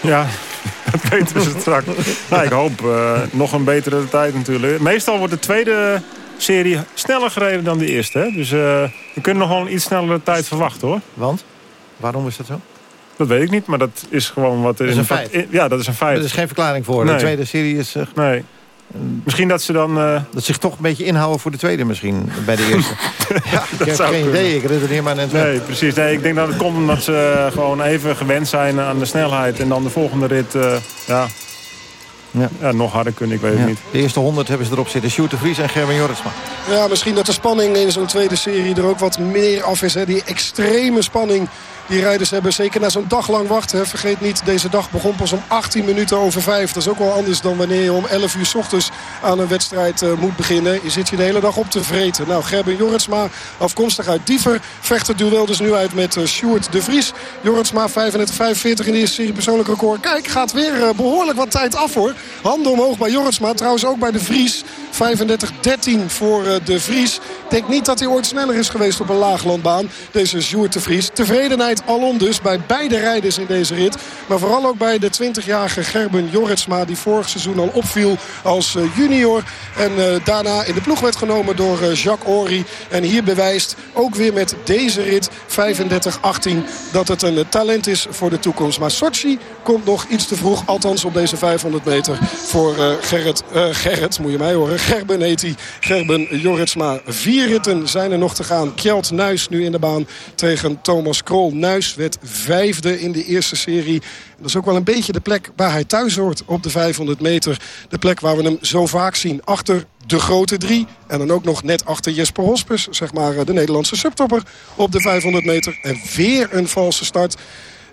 Ja, dat weten we straks. nou, ik hoop uh, nog een betere tijd natuurlijk. Meestal wordt de tweede serie sneller gereden dan de eerste. Hè? Dus uh, we kunnen nog wel een iets snellere tijd verwachten hoor. Want? Waarom is dat zo? Dat weet ik niet, maar dat is gewoon wat... Dat is een feit. In, ja, dat is een feit. Er is geen verklaring voor. Nee. De tweede serie is... Uh, nee. Misschien dat ze dan... Uh... Dat zich toch een beetje inhouden voor de tweede misschien, bij de eerste. ja, ik heb geen idee, ik redeneer maar net. Nee, precies. Nee, ik denk dat het komt omdat ze gewoon even gewend zijn aan de snelheid. En dan de volgende rit, uh, ja... Ja. ja. nog harder kunnen, ik weet het ja. niet. De eerste 100 hebben ze erop zitten. Sjoerd de Vries en Gerben Jorritsma. Ja, misschien dat de spanning in zo'n tweede serie er ook wat meer af is. Hè. Die extreme spanning die rijders hebben. Zeker na zo'n dag lang wachten. Hè. Vergeet niet, deze dag begon pas om 18 minuten over 5. Dat is ook wel anders dan wanneer je om 11 uur s ochtends aan een wedstrijd uh, moet beginnen. Je zit hier de hele dag op te vreten. Nou, Gerben Jorritsma, afkomstig uit Diever, vecht het duel dus nu uit met uh, Sjoerd de Vries. Jorritsma 35-45 in de eerste serie persoonlijk record. Kijk, gaat weer uh, behoorlijk wat tijd af hoor. Handen omhoog bij Jorritsma, trouwens ook bij de Vries. 35-13 voor de Vries. Denk niet dat hij ooit sneller is geweest op een laaglandbaan. Deze Sjoerd de Vries. Tevredenheid alom dus bij beide rijders in deze rit. Maar vooral ook bij de 20-jarige Gerben Jorritsma... die vorig seizoen al opviel als junior. En uh, daarna in de ploeg werd genomen door Jacques Ory. En hier bewijst ook weer met deze rit 35-18... dat het een talent is voor de toekomst. Maar Sochi komt nog iets te vroeg. Althans op deze 500 meter voor uh, Gerrit, Gerrit, moet je mij horen. Gerben heet hij. Gerben Jorritsma. Vier ritten zijn er nog te gaan. Kjeld Nuis nu in de baan tegen Thomas Krol. Nuis werd vijfde in de eerste serie. Dat is ook wel een beetje de plek waar hij thuis hoort op de 500 meter. De plek waar we hem zo vaak zien. Achter de grote drie. En dan ook nog net achter Jesper Hospes. Zeg maar de Nederlandse subtopper op de 500 meter. En weer een valse start.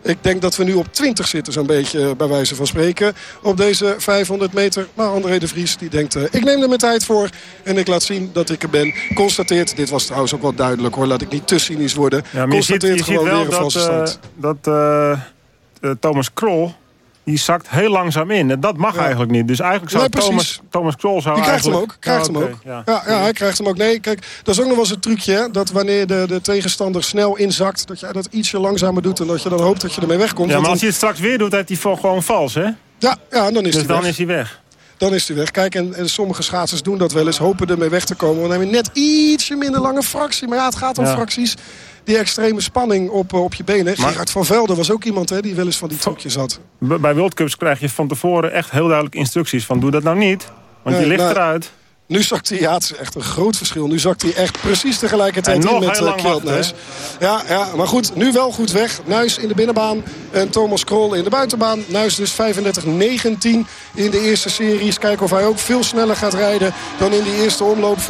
Ik denk dat we nu op 20 zitten, zo'n beetje bij wijze van spreken. Op deze 500 meter. Maar André de Vries die denkt, uh, ik neem er mijn tijd voor. En ik laat zien dat ik er ben. Constateert, dit was trouwens ook wel duidelijk hoor. Laat ik niet te cynisch worden. Ja, Constateert je ziet, je gewoon ziet weer een dat, valse start. uh, dat uh, Thomas Krol... Die zakt heel langzaam in. En dat mag Ja. eigenlijk niet. Dus eigenlijk zou Nee. Thomas, Thomas Krol zou Die krijgt hem ook. Krijgt hem ook. ja. Ja, ja, hij krijgt hem ook. Nee, kijk, dat is ook nog wel eens een trucje. Hè? Dat wanneer de, de tegenstander snel inzakt, dat jij dat ietsje langzamer doet. En dat je dan hoopt dat je ermee wegkomt. Ja, maar als hij het straks weer doet, heeft hij gewoon vals, hè? ja, ja, dan is dus hij dan weg. is hij weg. Dan is hij weg. Kijk, en, en sommige schaatsers doen dat wel eens. Hopen ermee weg te komen. Want dan heb je net ietsje minder lange fractie. Maar ja, het gaat om Ja. fracties. Die extreme spanning op, eh, op je benen. Gerard van Velden was ook iemand hè, die wel eens van die trucjes had. Bij World Cups krijg je van tevoren echt heel duidelijk instructies van doe dat nou niet. Want Nee, je ligt nou, eruit. Nu zakt hij, ja, het is echt een groot verschil. Nu zakt hij echt precies tegelijkertijd in met uh, lang Kjeld Nuis. Ja, ja, maar goed, nu wel goed weg. Nuis in de binnenbaan en Thomas Krol in de buitenbaan. Nuis dus 35-19 in de eerste series. Kijken of hij ook veel sneller gaat rijden dan in die eerste omloop. 35-06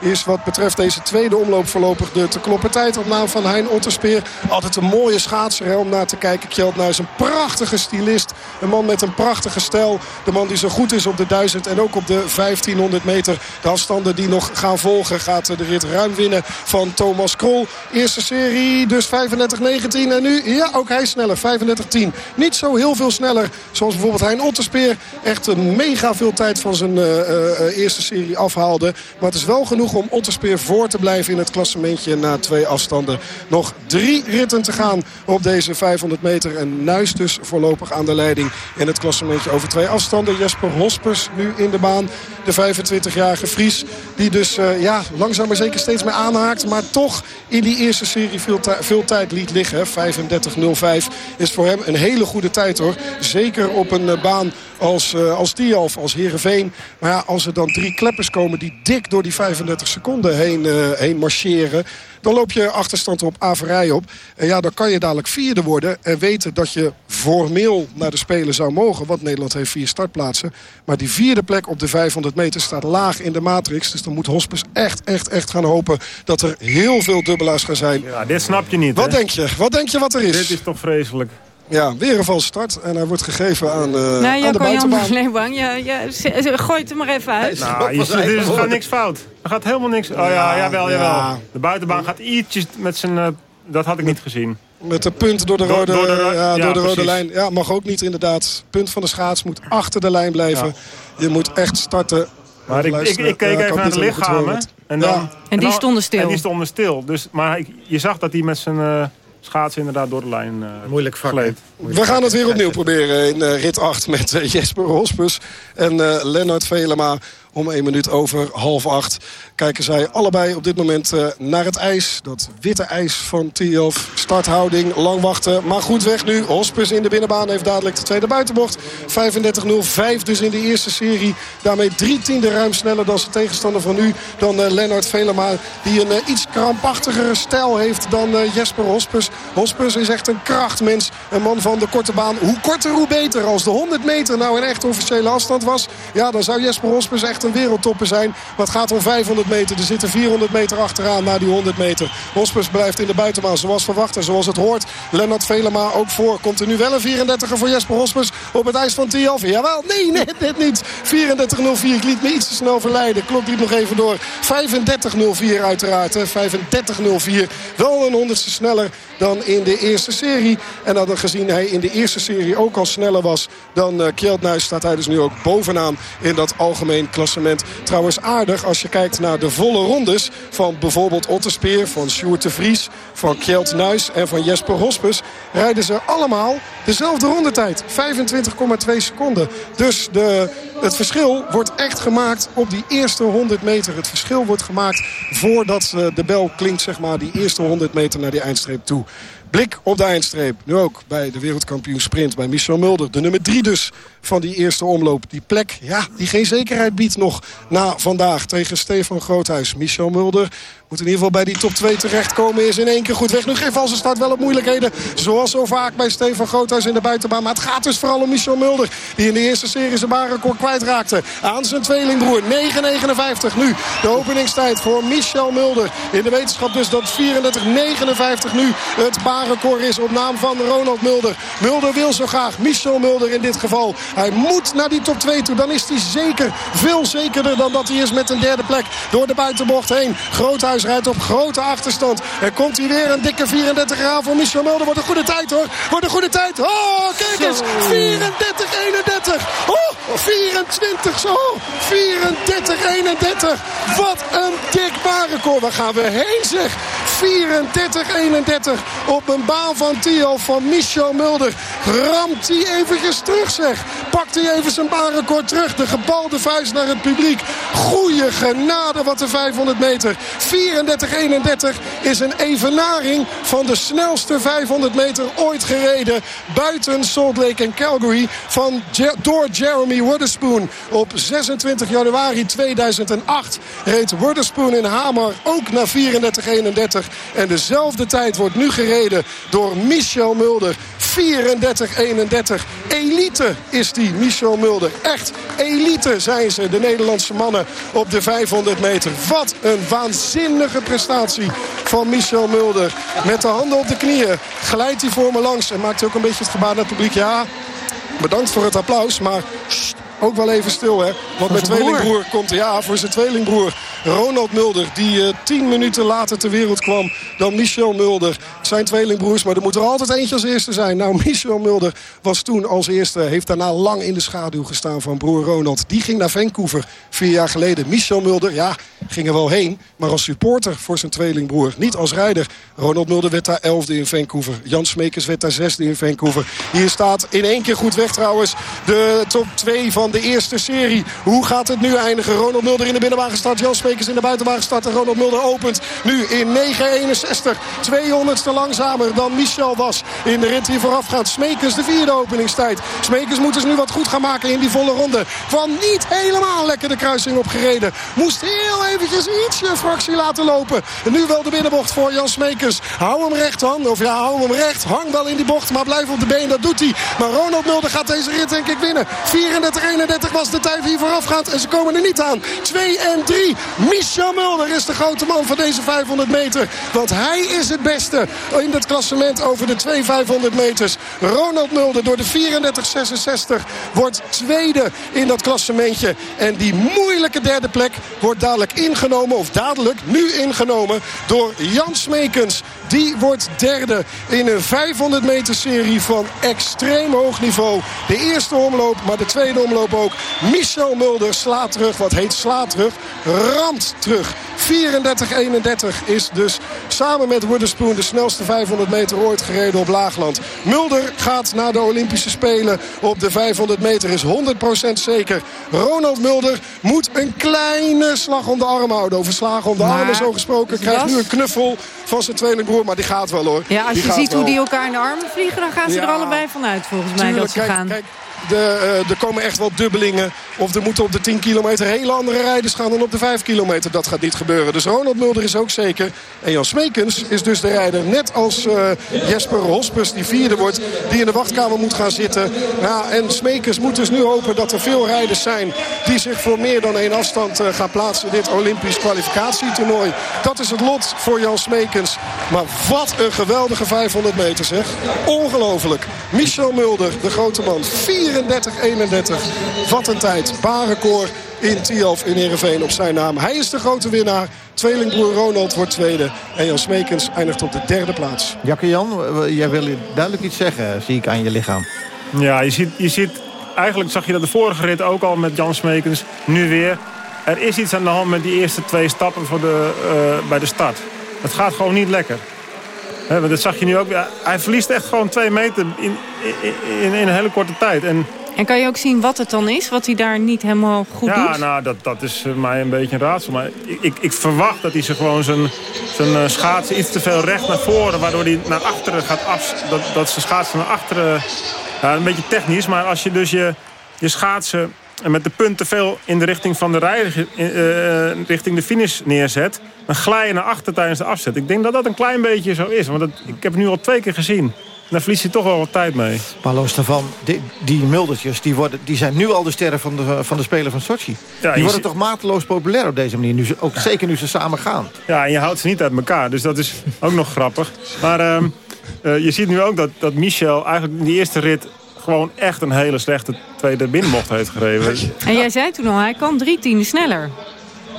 is wat betreft deze tweede omloop voorlopig de te kloppen tijd. Op naam van Hein Otterspeer. Altijd een mooie schaatser hè, om naar te kijken. Kjeld Nuis, een prachtige stylist. Een man met een prachtige stijl. De man die zo goed is op de 1000 en ook op de 1500 meter. De afstanden die nog gaan volgen gaat de rit ruim winnen van Thomas Krol. Eerste serie dus 35-19 en nu, ja ook hij sneller, 35-10. Niet zo heel veel sneller zoals bijvoorbeeld Hein Otterspeer. Echt een mega veel tijd van zijn eh, eh, eerste serie afhaalde. Maar het is wel genoeg om Otterspeer voor te blijven in het klassementje na twee afstanden. Nog drie ritten te gaan op deze 500 meter. En Nuis dus voorlopig aan de leiding in het klassementje over twee afstanden. Jesper Hospers nu in de baan. De 25-jarige Fries. Die dus eh, ja, langzaam maar zeker steeds meer aanhaakt. Maar toch in die eerste serie veel, tij- veel tijd liet liggen. 35-05 is voor hem een hele goede tijd hoor. Zeker op een eh, baan als, eh als Tialf, als Heerenveen. Maar ja, als er dan drie kleppers komen die dik door die 35 seconden heen, heen marcheren... dan loop je achterstand op averij op. En ja, dan kan je dadelijk vierde worden en weten dat je formeel naar de Spelen zou mogen. Want Nederland heeft vier startplaatsen. Maar die vierde plek op de 500 meter staat laag in de matrix. Dus dan moet Hospes echt, echt, echt gaan hopen dat er heel veel dubbelaars gaan zijn. Ja, dit snap je niet. Wat hè? denk je? Wat denk je wat er is? Dit is toch vreselijk. Ja, weer een valse start. En hij wordt gegeven aan, eh Nou, aan de Jan buitenbaan. Leeuwang, ja, ja, gooi het er maar even uit. Nou, je, er is- er gaat niks fout. Er gaat helemaal niks... Oh ja, Ja, jawel, ja. jawel. De buitenbaan gaat ietsjes met zijn... eh, dat had ik niet gezien. Met de punt door de rode, door de ja, ja, door de rode lijn. Ja, mag ook niet inderdaad. Punt van de schaats moet achter de lijn blijven. Je moet echt starten. Maar ik, ik, keek Ja, even naar de lichamen. En, dan, Ja. En die stonden stil. En die stonden stil. Dus, maar ik- je zag dat hij met zijn eh schaatsen inderdaad door de lijn eh Moeilijk vak. We gaan het weer opnieuw proberen in eh, rit 8 met eh, Jesper Hospus en eh Lennart Velema. Om 1 minuut over half acht kijken zij allebei op dit moment eh, naar het ijs. Dat witte ijs van Tielf. Starthouding, lang wachten, maar goed weg nu. Hospus in de binnenbaan heeft dadelijk de tweede buitenbocht. 35.05 dus in de eerste serie. Daarmee drie tiende ruim sneller dan zijn tegenstander van nu. Dan eh, Lennart Velema. Die een eh, iets krampachtigere stijl heeft dan eh, Jesper Hospus. Hospus is echt een krachtmens. Een man van de korte baan. Hoe korter hoe beter. Als de 100 meter nou een echt officiële afstand was. Ja, dan zou Jesper Hospus echt een wereldtopper zijn. Het gaat om 500 meter. Er zitten 400 meter achteraan na die 100 meter. Hospus blijft in de buitenbaan zoals verwacht en zoals het hoort. Lennart Velema ook voor. Komt er nu wel een 34er voor Jesper Hospus op het ijs van Tialf? Jawel, nee, net, niet. 34.04. Ik liet me iets te snel verleiden. Klok liep nog even door. 35.04 uiteraard. hè. 35.04. Wel een honderdste sneller dan in de eerste serie. En dan gezien hij in de eerste serie ook al sneller was dan uh, Kjeld Nuis... staat hij dus nu ook bovenaan in dat algemeen klassement. Trouwens aardig als je kijkt naar de volle rondes... van bijvoorbeeld Otterspeer, van Sjoerd de Vries... van Kjeld Nuis en van Jesper Hospes... rijden ze allemaal dezelfde rondetijd. 25,2 seconden. Dus de, het verschil wordt echt gemaakt op die eerste 100 meter. Het verschil wordt gemaakt voordat uh, de bel klinkt, zeg maar... die eerste 100 meter naar die eindstreep toe. Blik op de eindstreep. Nu ook bij de wereldkampioen sprint bij Michel Mulder. De nummer 3 dus van die eerste omloop. Die plek, ja, die geen zekerheid biedt nog na vandaag tegen Stefan Groothuis. Michel Mulder moet in ieder geval bij die top 2 terechtkomen. Is in één keer goed weg. Nu geeft valse start wel op moeilijkheden. Zoals zo vaak bij Stefan Groothuis in de buitenbaan. Maar het gaat dus vooral om Michel Mulder. Die in de eerste serie zijn baanrecord kwijtraakte. Aan zijn tweelingbroer. 9,59 nu. De openingstijd voor Michel Mulder. In de wetenschap dus dat 34,59 nu het baanrecord is op naam van Ronald Mulder. Mulder wil zo graag. Michel Mulder in dit geval. Hij moet naar die top 2 toe. Dan is hij zeker, veel zekerder dan dat hij is met een derde plek. Door de buitenbocht heen. Groothuis rijdt op grote achterstand. En komt hij weer een dikke 34 graaf voor Michel Mulder. Wordt een goede tijd hoor. Wordt een goede tijd. Oh, kijk eens. 34, 31. Oh, 24 zo. 34, 31. Wat een dik baanrecord. Waar gaan we heen zeg. 34, 31 op een baan van Tio van Michel Mulder. Ramt hij eventjes terug zeg. Pakt hij even zijn baanrecord terug. De gebalde vuist naar het publiek. Goeie genade wat de 500 meter. 34-31 is een evenaring van de snelste 500 meter ooit gereden. Buiten Salt Lake en Calgary van, door Jeremy Witherspoon. Op 26 januari 2008 reed Witherspoon in Hamer ook naar 34-31. En dezelfde tijd wordt nu gereden door Michel Mulder. 34-31. Elite is die, Michel Mulder. Echt elite zijn ze, de Nederlandse mannen op de 500 meter. Wat een waanzinnige prestatie van Michel Mulder. Met de handen op de knieën glijdt hij voor me langs. En maakt ook een beetje het gebaar naar het publiek. Ja, bedankt voor het applaus, maar ook wel even stil, hè. Want mijn tweelingbroer komt, ja, voor zijn tweelingbroer. Ronald Mulder, die uh, tien minuten later ter wereld kwam dan Michel Mulder. Zijn tweelingbroers, maar er moet er altijd eentje als eerste zijn. Nou, Michel Mulder was toen als eerste, heeft daarna lang in de schaduw gestaan van broer Ronald. Die ging naar Vancouver vier jaar geleden. Michel Mulder, ja, ging er wel heen, maar als supporter voor zijn tweelingbroer. Niet als rijder. Ronald Mulder werd daar elfde in Vancouver. Jan Smekers werd daar zesde in Vancouver. Hier staat in één keer goed weg trouwens de top 2 van de eerste serie. Hoe gaat het nu eindigen? Ronald Mulder in de binnenbaan gestart. Jan Smekers in de buitenbaan gestart. En Ronald Mulder opent nu in 9.61. 200ste langzamer dan Michel was in de rit hier voorafgaand. Smekers de vierde openingstijd. Smekers moet dus nu wat goed gaan maken in die volle ronde. Van niet helemaal lekker de kruising opgereden. Moest heel eventjes ietsje fractie laten lopen. En nu wel de binnenbocht voor Jan Smekers. Hou hem recht dan. Of ja, hou hem recht. Hang wel in die bocht, maar blijf op de been. Dat doet hij. Maar Ronald Mulder gaat deze rit denk ik winnen. 34-31 was de tijd hier voorafgaand. En ze komen er niet aan. 2 en 3. Michel Mulder is de grote man van deze 500 meter. Want hij is het beste in het klassement over de 2 500 meters. Ronald Mulder door de 34-66 wordt tweede in dat klassementje. En die moeilijke derde plek wordt dadelijk ingenomen. Of dadelijk nu ingenomen door Jan Smekens. Die wordt derde in een 500 meter serie van extreem hoog niveau. De eerste omloop, maar de tweede omloop ook. Michel Mulder slaat terug. Wat heet slaat terug? Ramt terug. 34-31 is dus samen met Witherspoon de snelste 500 meter ooit gereden op Laagland. Mulder gaat naar de Olympische Spelen op de 500 meter. Is 100% zeker. Ronald Mulder moet een kleine slag om de arm houden. Over slagen om de armen zo gesproken. Krijgt nu een knuffel van zijn Maar die gaat wel hoor. Ja, als die je ziet wel. hoe die elkaar in de armen vliegen... dan gaan ze Ja. er allebei vanuit volgens mij Tuurlijk, dat ze kijk, gaan. Kijk, de, eh, er komen echt wel dubbelingen. Of er moeten op de 10 kilometer hele andere rijders gaan dan op de 5 kilometer. Dat gaat niet gebeuren. Dus Ronald Mulder is ook zeker. En Jan Smekens is dus de rijder. Net als eh, Jesper Hospes, die vierde wordt. Die in de wachtkamer moet gaan zitten. En Smekens moet dus nu hopen dat er veel rijders zijn. Die zich voor meer dan één afstand eh, gaan plaatsen. Dit Olympisch kwalificatietoernooi. Dat is het lot voor Jan Smekens. Maar wat een geweldige 500 meter zeg. Ongelooflijk. Michel Mulder, de grote man. 34-31. Wat een tijd. Baanrecord in Tialf in Heerenveen op zijn naam. Hij is de grote winnaar. Tweelingbroer Ronald wordt tweede. En Jan Smekens eindigt op de derde plaats. Jakke Jan, jij wil duidelijk iets zeggen, zie ik aan je lichaam. Ja, je ziet, je ziet, eigenlijk zag je dat de vorige rit ook al met Jan Smekens. Nu weer. Er is iets aan de hand met die eerste twee stappen voor de, eh, bij de start. Het gaat gewoon niet lekker. Want dat zag je nu ook. Hij verliest echt gewoon twee meter in, in, in, in een hele korte tijd. En En kan je ook zien wat het dan is? Wat hij daar niet helemaal goed ja, doet? nou, dat, dat is eh, mij een beetje een raadsel. Maar ik, ik, ik verwacht dat hij zich gewoon zijn, zijn eh, schaatsen iets te veel recht naar voren... waardoor hij naar achteren gaat af... Dat, dat zijn schaatsen naar achteren... Ja, een beetje technisch, maar als je dus je, je schaatsen met de punt te veel in de richting van de rijder, eh, eh, richting de finish neerzet... dan glij je naar achter tijdens de afzet. Ik denk dat dat een klein beetje zo is. Want dat, ik heb het nu al twee keer gezien. Daar verliest hij toch wel wat tijd mee. Maar los daarvan, die, die muldertjes die worden, die zijn nu al de sterren van de, van de Spelen van Sochi. Ja, je die worden toch mateloos populair op deze manier. Nu ze, ook zeker nu ze samen gaan. Ja, en je houdt ze niet uit elkaar. Dus dat is ook nog grappig. Maar ehm, eh, je ziet nu ook dat, dat Michel eigenlijk in die eerste rit... gewoon echt een hele slechte tweede binnenbocht heeft gereden. En jij zei toen al, hij kan drie tienden sneller.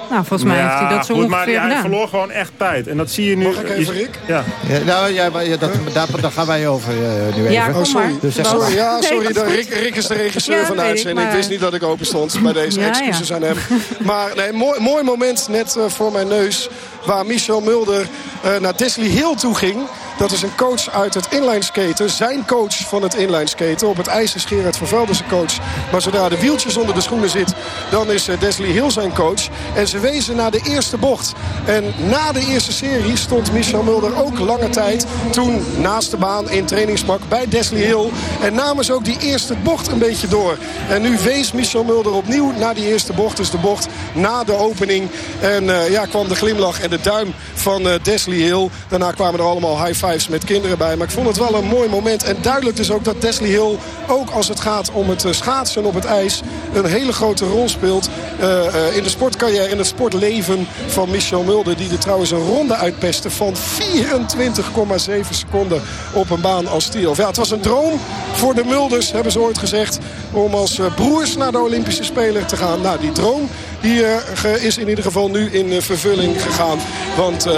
Nou, volgens mij Ja, heeft hij dat zo goed, maar hij gedaan. verloor gewoon echt tijd. En dat zie je nu... Mag ik even, Rick? Ja. Ja, nou, ja, maar ja, dat, daar, daar gaan wij over eh, nu even. Ja, kom Oh, sorry. maar. Dus zeg sorry, maar. ja, sorry. Rick, Rick is de regisseur Ja, van de ik, uitzending. Ik wist niet dat ik open stond bij deze Ja, excuses aan hem. Maar nee, mooi, mooi moment net eh, voor mijn neus. Waar Michel Mulder uh, naar Desley Hill toe ging. Dat is een coach uit het inlineskaten. Zijn coach van het inlineskaten. Op het ijs is Gerard Vervelde zijn coach. Maar zodra de wieltjes onder de schoenen zit... dan is Desley Hill zijn coach. En ze wezen naar de eerste bocht. En na de eerste serie stond Michel Mulder ook lange tijd... toen naast de baan in trainingspak bij Desley Hill. En namens ook die eerste bocht een beetje door. En nu wees Michel Mulder opnieuw naar die eerste bocht. Dus de bocht na de opening. En uh, ja, kwam de glimlach en de duim van uh, Desley Hill. Daarna kwamen er allemaal high fives met kinderen bij. Maar ik vond het wel een mooi moment. En duidelijk dus ook dat Desley Hill, ook als het gaat om het schaatsen op het ijs... een hele grote rol speelt in de sportcarrière, in het sportleven van Michel Mulder. Die er trouwens een ronde uitpestte van 24,7 seconden op een baan als Tiel. Ja, het was een droom voor de Mulders, hebben ze ooit gezegd... om als broers naar de Olympische Spelen te gaan. Nou, die droom die, is in ieder geval nu in uh, vervulling gegaan. Want uh,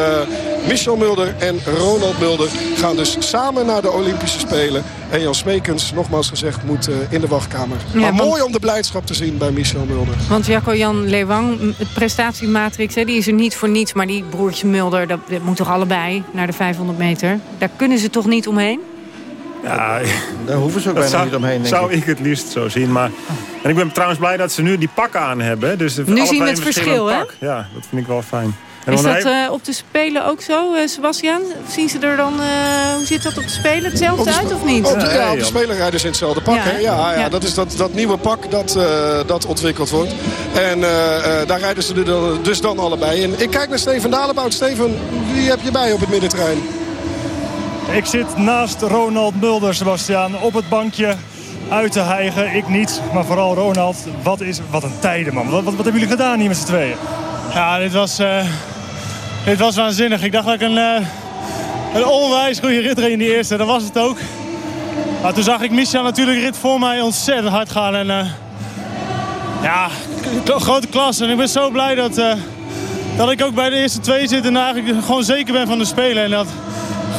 Michel Mulder en Ronald Mulder gaan dus samen naar de Olympische Spelen. En Jan Smekens, nogmaals gezegd, moet in de wachtkamer. Ja, maar want... mooi om de blijdschap te zien bij Michel Mulder. Want Jacco-Jan Lewang, het prestatiematrix, hè, die is er niet voor niets. Maar die broertje Mulder, dat, dat moet toch allebei naar de 500 meter? Daar kunnen ze toch niet omheen? Ja, daar hoeven ze ook bijna zou, niet omheen. Denk zou ik. het liefst zo zien. Maar, en ik ben trouwens blij dat ze nu die pakken aan hebben. Dus nu zien we het verschil, hè? Ja, dat vind ik wel fijn. En is dat uh, op de Spelen ook zo, uh, Sebastian? Zien ze er dan, uh, hoe ziet dat op de Spelen? Hetzelfde de, uit of niet? Op de, ja, op de Spelen rijden ze in hetzelfde pak. Ja, hè? Ja, ja, ja, dat is dat, dat nieuwe pak dat, dat ontwikkeld wordt. En daar rijden ze dus dan allebei. En ik kijk naar Steven Dalebout. Steven, wie heb je bij op het middenterrein? Ik zit naast Ronald Mulder, Sebastian, op het bankje uit te hijgen. Ik niet, maar vooral Ronald. Wat, is, wat een tijden, man. Wat, wat, hebben jullie gedaan hier met z'n tweeën? Ja, dit was, uh, dit was waanzinnig. Ik dacht dat ik een, uh, een onwijs goede rit reed in die eerste. Dat was het ook. Maar toen zag ik Misha natuurlijk rit voor mij ontzettend hard gaan. En, uh, ja, grote klasse. En ik ben zo blij dat, dat ik ook bij de eerste twee zit. En eigenlijk gewoon zeker ben van de Spelen. En dat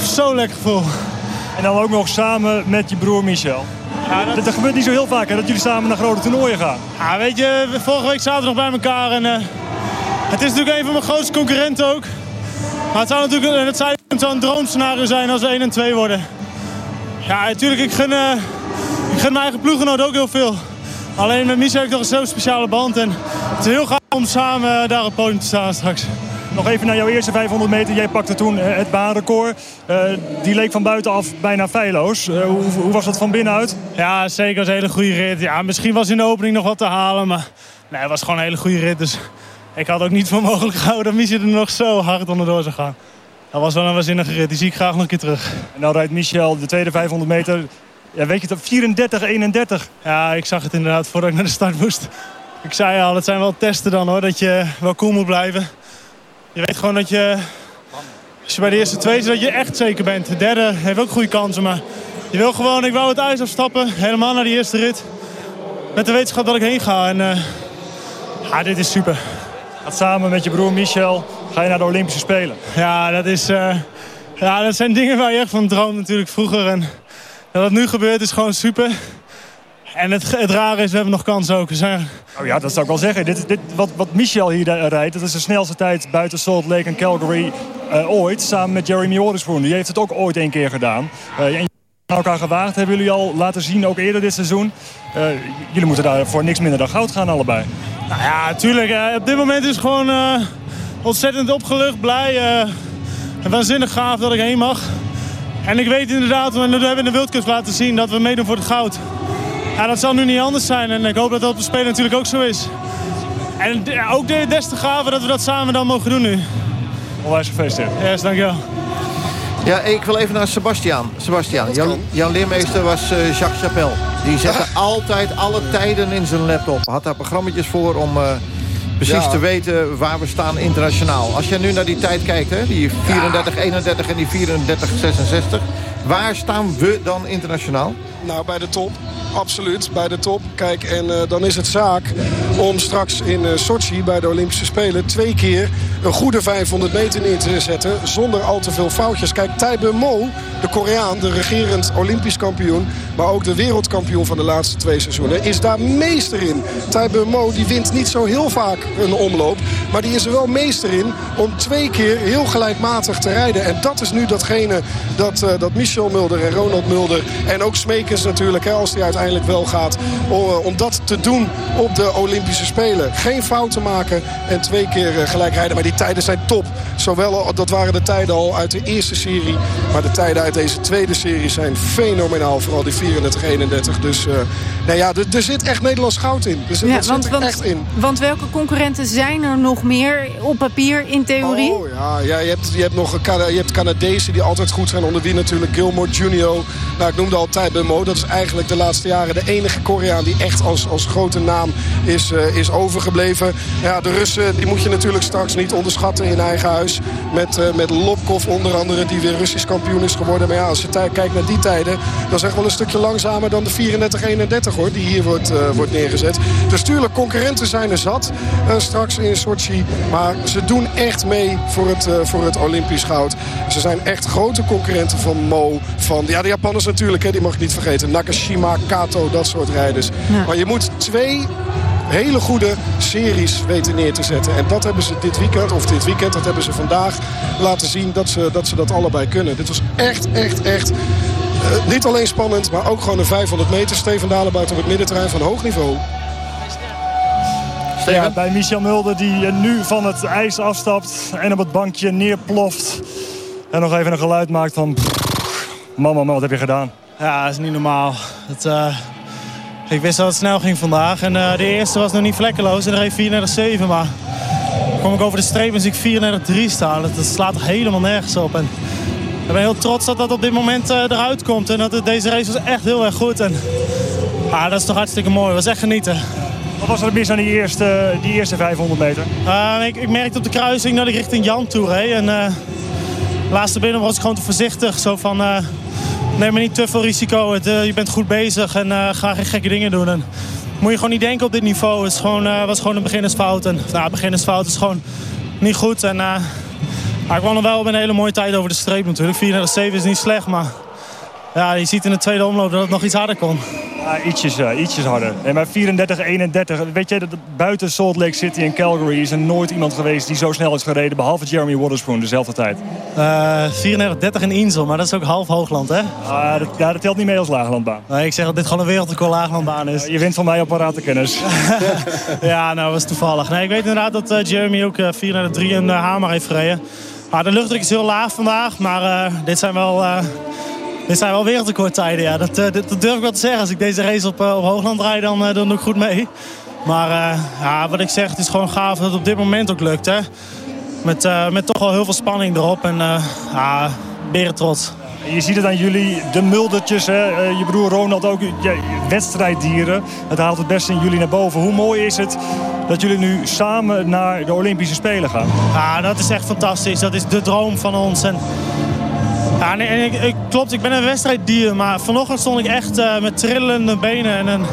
zo lekker gevoel. En dan ook nog samen met je broer Michel. Ja, dat... dat... gebeurt niet zo heel vaak, hè, dat jullie samen naar grote toernooien gaan. Ja, weet je, vorige week zaten we nog bij elkaar. En, uh, het is natuurlijk een van mijn grootste concurrenten ook. Maar het zou natuurlijk het zou een droomscenario zijn als we 1 en 2 worden. Ja, natuurlijk, ik gun, uh, ik gun mijn eigen ploeggenoot ook heel veel. Alleen met Michel heb ik toch een zo'n speciale band. En het is heel gaaf om samen daar op het podium te staan straks. Nog even naar jouw eerste 500 meter. Jij pakte toen eh, het baanrecord. Uh, die leek van buitenaf bijna feilloos. Uh, hoe, hoe, was dat van binnenuit? Ja, zeker. was een hele goede rit. Ja, misschien was in de opening nog wat te halen. Maar nee, het was gewoon een hele goede rit. Dus ik had ook niet voor mogelijk gehouden dat Michel er nog zo hard onderdoor zou gaan. Dat was wel een waanzinnige rit. Die zie ik graag nog een keer terug. En nou rijdt Michel de tweede 500 meter. Ja, weet je het, 34-31. Ja, ik zag het inderdaad voordat ik naar de start moest. Ik zei al, het zijn wel testen dan hoor. Dat je wel cool moet blijven. Je weet gewoon dat je, als je bij de eerste twee zit, dat je echt zeker bent. De derde heeft ook goede kansen, maar je wil gewoon, ik wou het ijs afstappen, helemaal naar die eerste rit. Met de wetenschap dat ik heen ga en uh, ja, dit is super. Gaat samen met je broer Michel, ga je naar de Olympische Spelen. Ja, dat, is, uh, ja, dat zijn dingen waar je echt van droomt natuurlijk vroeger. En dat het nu gebeurt is gewoon super. En het, het rare is, we hebben nog kans ook. Zijn... Oh ja, dat zou ik wel zeggen. Dit, dit, wat, wat Michel hier rijdt, dat is de snelste tijd buiten Salt Lake en Calgary uh, ooit. Samen met Jeremy Waterspoon. Die heeft het ook ooit een keer gedaan. Uh, en elkaar gewaagd hebben jullie al laten zien, ook eerder dit seizoen. Uh, jullie moeten daar voor niks minder dan goud gaan allebei. Nou ja, natuurlijk. op dit moment is het gewoon ontzettend opgelucht, blij. en waanzinnig gaaf dat ik heen mag. En ik weet inderdaad, we hebben in de World Cup laten zien dat we meedoen voor het goud. Ja, dat zal nu niet anders zijn en ik hoop dat dat op de Spelen natuurlijk ook zo is. En ook des te gaven dat we dat samen dan mogen doen nu. Onwijs gefeliciteerd. Yes, dankjewel. Ja, ik wil even naar Sebastian. Sebastian, jouw, jouw leermeester was uh, Jacques Chapelle. Die zette altijd alle tijden in zijn laptop. Had daar programma's voor om uh, precies ja. te weten waar we staan internationaal. Als je nu naar die tijd kijkt, hè, die 34, 31 en die 34, 66. Waar staan we dan internationaal? Nou, bij de top. Absoluut, bij de top. Kijk, en uh, dan is het zaak om straks in uh, Sochi bij de Olympische Spelen... twee keer een goede 500 meter neer te zetten zonder al te veel foutjes. Kijk, Taibe Mo, de Koreaan, de regerend Olympisch kampioen... maar ook de wereldkampioen van de laatste twee seizoenen... is daar meester in. Taibe Mo die wint niet zo heel vaak een omloop... maar die is er wel meester in om twee keer heel gelijkmatig te rijden. En dat is nu datgene dat, uh, dat Michel Mulder en Ronald Mulder... en ook Smekens natuurlijk, hè, als hij uiteindelijk wel gaat... Om, om dat te doen op de Olympische Spelen. Geen fouten maken en twee keer gelijk rijden. Maar die tijden zijn top. Zowel, dat waren de tijden al uit de eerste serie. Maar de tijden uit deze tweede serie zijn fenomenaal. Vooral die 34-31. Dus uh, nou ja, er, zit echt Nederlands goud in. Er ja, dat want, zit er want, echt in. Want welke concurrenten zijn er nog meer op papier in theorie? Oh ja, ja je, hebt, je hebt nog je hebt Canadezen die altijd goed zijn. Onder wie natuurlijk Gilmore Junior. Nou, ik noemde al Taibe Dat is eigenlijk de laatste jaren de enige Koreaan die echt als, als grote naam is, uh, is overgebleven. Ja, de Russen die moet je natuurlijk straks niet onderschatten in eigen huis. Met, uh, met Lobkov onder andere, die weer Russisch kampioen is geworden. Maar ja, als je kijkt naar die tijden, dan is echt wel een stukje langzamer dan de 34-31 hoor, die hier wordt, uh, wordt neergezet. Dus tuurlijk, concurrenten zijn er zat straks in Sochi. Maar ze doen echt mee voor het, voor het Olympisch goud. Ze zijn echt grote concurrenten van Mo. Van, ja, de Japanners natuurlijk, hè, die mag ik niet vergeten. Nakashima, Kato, dat soort rijders. Ja. Maar je moet twee hele goede series weten neer te zetten. En dat hebben ze dit weekend, of dit weekend, dat hebben ze vandaag laten zien dat ze dat, ze dat allebei kunnen. Dit was echt, echt, echt uh, niet alleen spannend, maar ook gewoon een 500 meter. Steven Dalenbuit op het middenterrein van hoog niveau. Ja, bij Michel Mulder die nu van het ijs afstapt en op het bankje neerploft. En nog even een geluid maakt van... Mama, mama, wat heb je gedaan? Ja, dat is niet normaal. Het, uh... Ik wist dat het snel ging vandaag. En uh, de eerste was nog niet vlekkeloos. En er reed 34-7. Maar kom ik over de streep en zie ik 34-3 staan. Dat, dat slaat helemaal nergens op. En ik ben heel trots dat dat op dit moment uh, eruit komt. En dat het, deze race was echt heel erg goed. En ah, dat is toch hartstikke mooi. Dat was echt genieten. Wat was er mis aan die eerste, die eerste 500 meter? Ik, ik, merkte op de kruising dat ik richting Jan toe reed. En laatste binnen was ik gewoon te voorzichtig. Zo van, neem maar niet te veel risico. Het, je bent goed bezig en ga geen gekke dingen doen. En moet je gewoon niet denken op dit niveau. Het is gewoon, was gewoon een beginnersfout. En nou, beginnersfout is gewoon niet goed. En maar ik kwam nog wel met een hele mooie tijd over de streep natuurlijk. 4,7 is niet slecht, maar ja, je ziet in de tweede omloop dat het nog iets harder kon. Ja, ietsjes, uh, ietsjes harder. En maar 34, 31. Weet je, dat buiten Salt Lake City en Calgary is er nooit iemand geweest die zo snel is gereden. Behalve Jeremy Waterspoon, dezelfde tijd. Uh, 34, 30 in Insel, maar dat is ook half hoogland, hè? Uh, dat, ja, dat telt niet mee als laaglandbaan. Nee, ik zeg dat dit gewoon een wereldrecord laaglandbaan is. je wint van mij op paratenkennis. ja, nou, dat was toevallig. Nee, ik weet inderdaad dat uh, Jeremy ook 34, 3 een hamer heeft gereden. Maar de luchtdruk is heel laag vandaag, maar dit zijn wel... Dit zijn wel wereldrecordtijden, ja. Dat, dat, dat, durf ik wel te zeggen. Als ik deze race op, op Hoogland rijd, dan, dan doe ik goed mee. Maar ja, wat ik zeg, het is gewoon gaaf dat het op dit moment ook lukt. Hè? Met, met toch wel heel veel spanning erop. En ja, beren trots. Je ziet het aan jullie, de muldertjes, hè? je broer Ronald ook, ja, wedstrijddieren. Het haalt het beste in jullie naar boven. Hoe mooi is het dat jullie nu samen naar de Olympische Spelen gaan? Ja, dat is echt fantastisch. Dat is de droom van ons. En ja, nee, ik, klopt, ik ben een wedstrijddier. Maar vanochtend stond ik echt uh, met trillende benen. En, en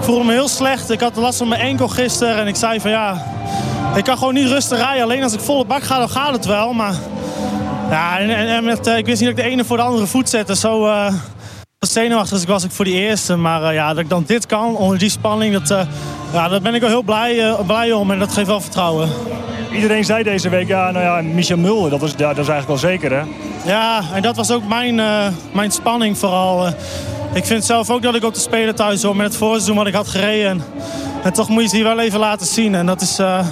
voelde me heel slecht. Ik had last van mijn enkel gisteren. En ik zei van ja, ik kan gewoon niet rustig rijden. Alleen als ik volle bak ga, dan gaat het wel. Maar ja, en, en met, uh, ik wist niet dat ik de ene voor de andere voet zette. Zo uh, zenuwachtig ik was ik voor die eerste. Maar ja, dat ik dan dit kan, onder die spanning, dat, ja, daar ben ik wel heel blij, blij om. En dat geeft wel vertrouwen. Iedereen zei deze week, ja, nou ja, Michel Mulder, dat dat is eigenlijk wel zeker, hè? Ja, en dat was ook mijn, uh, mijn spanning vooral. Uh, ik vind zelf ook dat ik op de Spelen thuis hoor met het voorseizoen wat ik had gereden. En, toch moet je het hier wel even laten zien. En dat is, uh,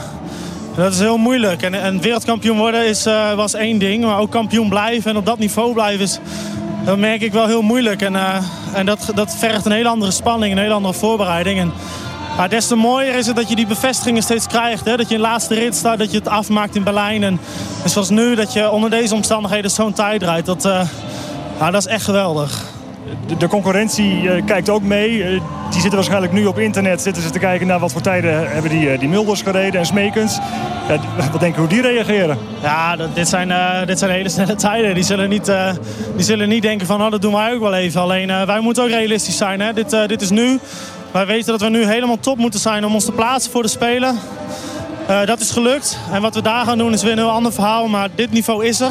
dat is heel moeilijk. En, en wereldkampioen worden is, was één ding, maar ook kampioen blijven en op dat niveau blijven is... Dat merk ik wel heel moeilijk. En, en dat, dat vergt een hele andere spanning, een hele andere voorbereiding. En, maar des te mooier is het dat je die bevestigingen steeds krijgt. Hè? Dat je in de laatste rit staat, dat je het afmaakt in Berlijn. En, en zoals nu, dat je onder deze omstandigheden zo'n tijd rijdt. Dat, uh, ja, dat is echt geweldig. de, de concurrentie eh, kijkt ook mee. Eh, die zitten waarschijnlijk nu op internet zitten ze te kijken naar wat voor tijden hebben die, die Mulders gereden en Smekens. wat denken hoe die reageren? Ja, dat, dit, zijn, dit zijn hele snelle tijden. Die zullen niet, die zullen niet denken van oh, dat doen wij ook wel even. Alleen wij moeten ook realistisch zijn. Hè? Dit, dit is nu. Wij weten dat we nu helemaal top moeten zijn om ons te plaatsen voor de Spelen. dat is gelukt. En wat we daar gaan doen is weer een heel ander verhaal. Maar dit niveau is er.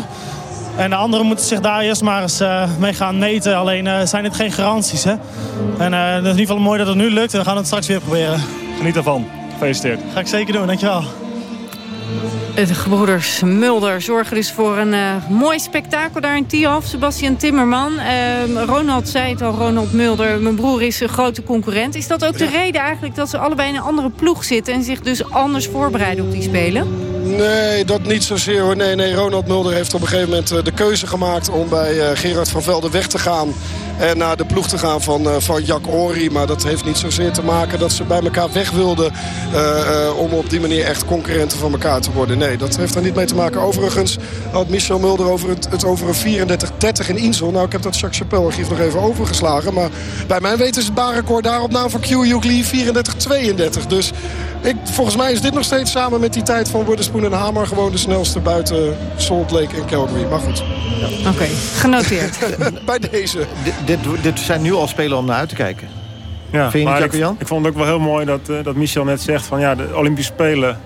En de anderen moeten zich daar eerst maar eens uh, mee gaan meten. Alleen uh, zijn het geen garanties. Hè? En het is in ieder geval mooi dat het nu lukt. En we gaan het straks weer proberen. Geniet ervan. Gefeliciteerd. Ga ik zeker doen, dankjewel. De gebroeders Mulder zorgen dus voor een uh, mooi spektakel daar in Tiaf. Sebastian Timmerman. Uh, Ronald zei het al, Ronald Mulder. Mijn broer is een grote concurrent. Is dat ook de reden eigenlijk dat ze allebei in een andere ploeg zitten... en zich dus anders voorbereiden op die Spelen? Nee, dat niet zozeer hoor. Nee, nee, Ronald Mulder heeft op een gegeven moment eh, de keuze gemaakt... om bij eh, Gerard van Velde weg te gaan en naar de ploeg te gaan van, uh, van Jack Ori. Maar dat heeft niet zozeer te maken dat ze bij elkaar weg wilden... om op die manier echt concurrenten van elkaar te worden. Nee, dat heeft er niet mee te maken. Overigens had Michel Mulder over het, het over een 34-30 in Insel. Nou, ik heb dat Jacques Chapelle archief nog even overgeslagen. Maar bij mijn weten is het baanrecord daar op naam van Q Lee 34-32. Dus ik, volgens mij is dit nog steeds samen met die tijd van Woodenspoon en Hamer... gewoon de snelste buiten Salt Lake en Calgary. Maar goed. Ja. Oké, genoteerd. Bij deze. Dit, dit zijn nu al spelen om naar uit te kijken. Ja, Vind je niet, ik, ik, vond het ook wel heel mooi dat, uh, dat Michel net zegt... van ja, de Olympische Spelen,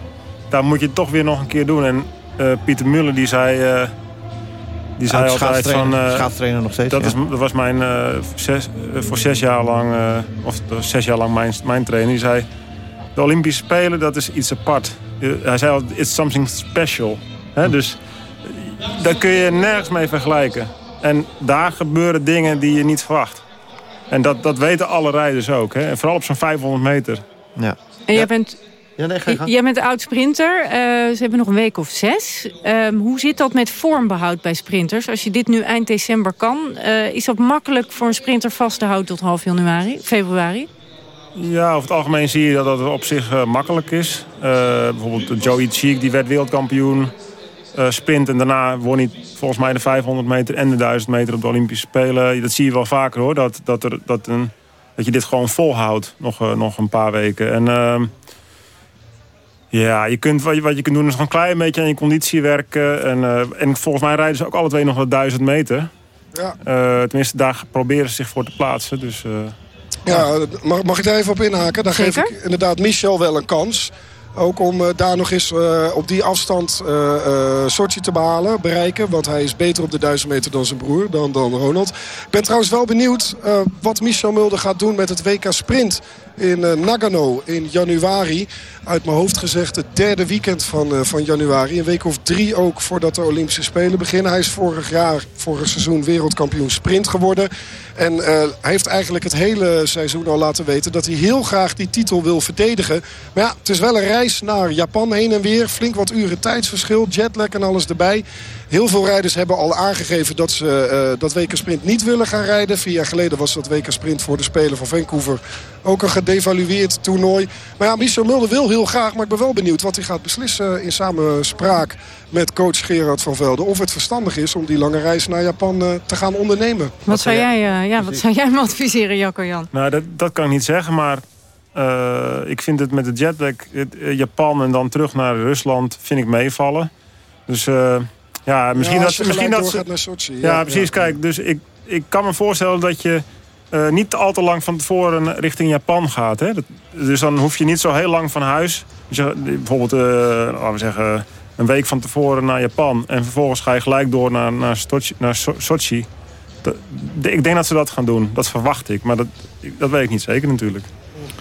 daar moet je het toch weer nog een keer doen. En uh, Pieter Muller die zei... Uh, die zei altijd van... Schaatstrainer nog steeds, dat, is, dat was mijn... Zes, voor zes jaar lang... of zes jaar lang mijn, mijn trainer. Die zei de Olympische Spelen, dat is iets apart. Hij zei al, it's something special. dus daar kun je nergens mee vergelijken. En daar gebeuren dingen die je niet verwacht. En dat, dat weten alle rijders ook. Hè? En vooral op zo'n 500 meter. Ja. En jij bent... Ja, nee, Jij bent oud sprinter. Uh, ze hebben nog een week of zes. Um, hoe zit dat met vormbehoud bij sprinters? Als je dit nu eind december kan, uh, is dat makkelijk voor een sprinter vast te houden tot half januari, februari? Ja, over het algemeen zie je dat dat op zich uh, makkelijk is. Uh, bijvoorbeeld Joey Cheek, die werd wereldkampioen uh, sprint. En daarna won hij volgens mij de 500 meter en de 1000 meter op de Olympische Spelen. Dat zie je wel vaker hoor, dat, dat, er, dat, een, dat je dit gewoon volhoudt nog, nog een paar weken. En ehm, ja, je kunt, wat, je, wat je kunt doen is gewoon een klein beetje aan je conditie werken. En, en volgens mij rijden ze ook alle twee nog wel 1000 meter. Ja. tenminste, daar proberen ze zich voor te plaatsen. Dus... Ja, mag, mag ik daar even op inhaken? Dan geef ik inderdaad Michel wel een kans. Ook om uh, daar nog eens uh, op die afstand uh, te behalen, bereiken. Want hij is beter op de 1000 meter dan zijn broer, dan, dan Ronald. Ik ben trouwens wel benieuwd wat Michel Mulder gaat doen met het WK Sprint in Nagano in januari. Uit mijn hoofd gezegd het derde weekend van, van januari. Een week of drie ook voordat de Olympische Spelen beginnen. Hij is vorig jaar, vorig seizoen wereldkampioen sprint geworden. En hij heeft eigenlijk het hele seizoen al laten weten... dat hij heel graag die titel wil verdedigen. Maar ja, het is wel een reis naar Japan heen en weer. Flink wat uren tijdsverschil, jetlag en alles erbij. Heel veel rijders hebben al aangegeven dat ze uh, dat WK Sprint niet willen gaan rijden. Vier jaar geleden was dat WK Sprint voor de Spelen van Vancouver ook een gedevalueerd toernooi. Maar ja, Michel Mulder wil heel graag, maar ik ben wel benieuwd wat hij gaat beslissen in samenspraak met coach Gerard van Velde. Of het verstandig is om die lange reis naar Japan uh, te gaan ondernemen. Wat, zou, jij, uh, ja, wat zou jij me adviseren, Jacco Jan? Nou, dat, dat kan ik niet zeggen, maar uh, ik vind het met de jetlag Japan en dan terug naar Rusland vind ik meevallen. Dus ja, misschien ja, dat, misschien dat ze. Naar Sochi, ja, ja, precies. Kijk, dus ik, ik kan me voorstellen dat je uh, niet al te lang van tevoren richting Japan gaat. Hè? Dat, dus dan hoef je niet zo heel lang van huis. Dus je, bijvoorbeeld, laten we zeggen, een week van tevoren naar Japan. En vervolgens ga je gelijk door naar, naar, Sochi. Naar Sochi. ik denk dat ze dat gaan doen. Dat verwacht ik. Maar dat, dat weet ik niet zeker natuurlijk.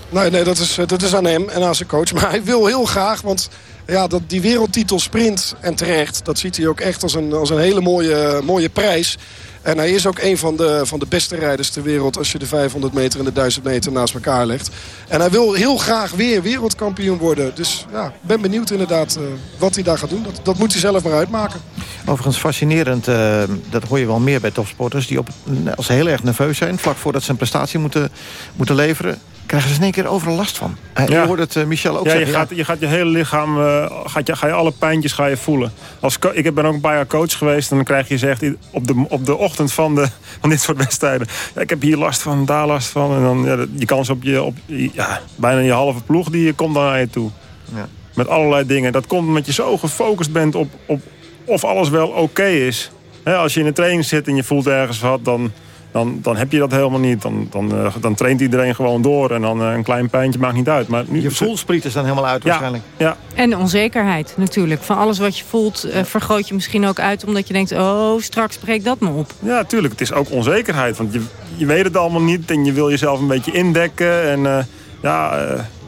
Nee, nee dat, is, dat is aan hem en aan zijn coach. Maar hij wil heel graag, want ja, dat, die wereldtitel sprint en terecht... dat ziet hij ook echt als een, als een hele mooie, mooie prijs. En hij is ook een van de, van de beste rijders ter wereld... als je de 500 meter en de 1000 meter naast elkaar legt. En hij wil heel graag weer wereldkampioen worden. Dus ja, ik ben benieuwd inderdaad uh, wat hij daar gaat doen. Dat, dat moet hij zelf maar uitmaken. Overigens fascinerend, uh, dat hoor je wel meer bij topsporters... die op, als ze heel erg nerveus zijn, vlak voordat ze een prestatie moeten, moeten leveren krijgen ze in één keer overal last van. Uh, Je hoort het uh, Michel ook ja, zeggen. Je gaat, je gaat je hele lichaam, uh, gaat je, ga je alle pijntjes ga je voelen. Als, ik ben ook een paar jaar coach geweest. En dan krijg je zegt op de, op de ochtend van, de, van dit soort wedstrijden. Ja, ik heb hier last van, daar last van. En dan ja, je kans op je, op, ja, bijna je halve ploeg die komt dan naar je toe. Ja. Met allerlei dingen. Dat komt omdat je zo gefocust bent op, op of alles wel oké is. He, als je in de training zit en je voelt ergens wat, dan, dan, dan heb je dat helemaal niet. Dan, dan, uh, dan traint iedereen gewoon door en dan uh, een klein pijntje maakt niet uit. Maar nu, je voelsprieten staan helemaal uit ja, waarschijnlijk. Ja. En onzekerheid natuurlijk. Van alles wat je voelt uh, vergroot je misschien ook uit... omdat je denkt, oh, straks breekt dat me op. Ja, tuurlijk. Het is ook onzekerheid. Want je, je weet het allemaal niet en je wil jezelf een beetje indekken. En ja...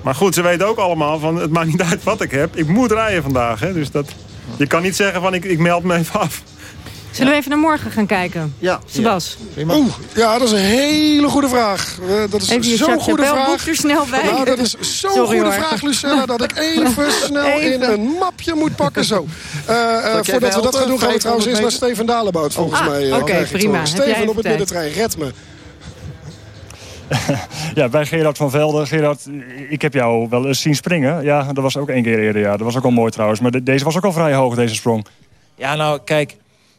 maar goed, ze weten ook allemaal van het maakt niet uit wat ik heb. Ik moet rijden vandaag. Hè? Dus dat, je kan niet zeggen van ik, ik meld me even af. Zullen we even naar morgen gaan kijken? Ja. Sebas. Ja. Oeh, ja, dat is een hele goede vraag. Uh, dat is zo'n goede vraag. er snel bij. Nou, dat is zo'n goede hoor. vraag, Lucella, dat ik even snel even. in een mapje moet pakken. Zo. Uh, uh, voordat we dat gaan doen, gaan we trouwens eerst naar Steven Dalenbout, volgens ah, mij. Oké, okay, prima. Steven op het middentrein, red me. ja, bij Gerard van Velden. Gerard, ik heb jou wel eens zien springen. Ja, dat was ook één keer eerder. Ja. Dat was ook al mooi trouwens. Maar de, deze was ook al vrij hoog, deze sprong. Ja, nou, kijk.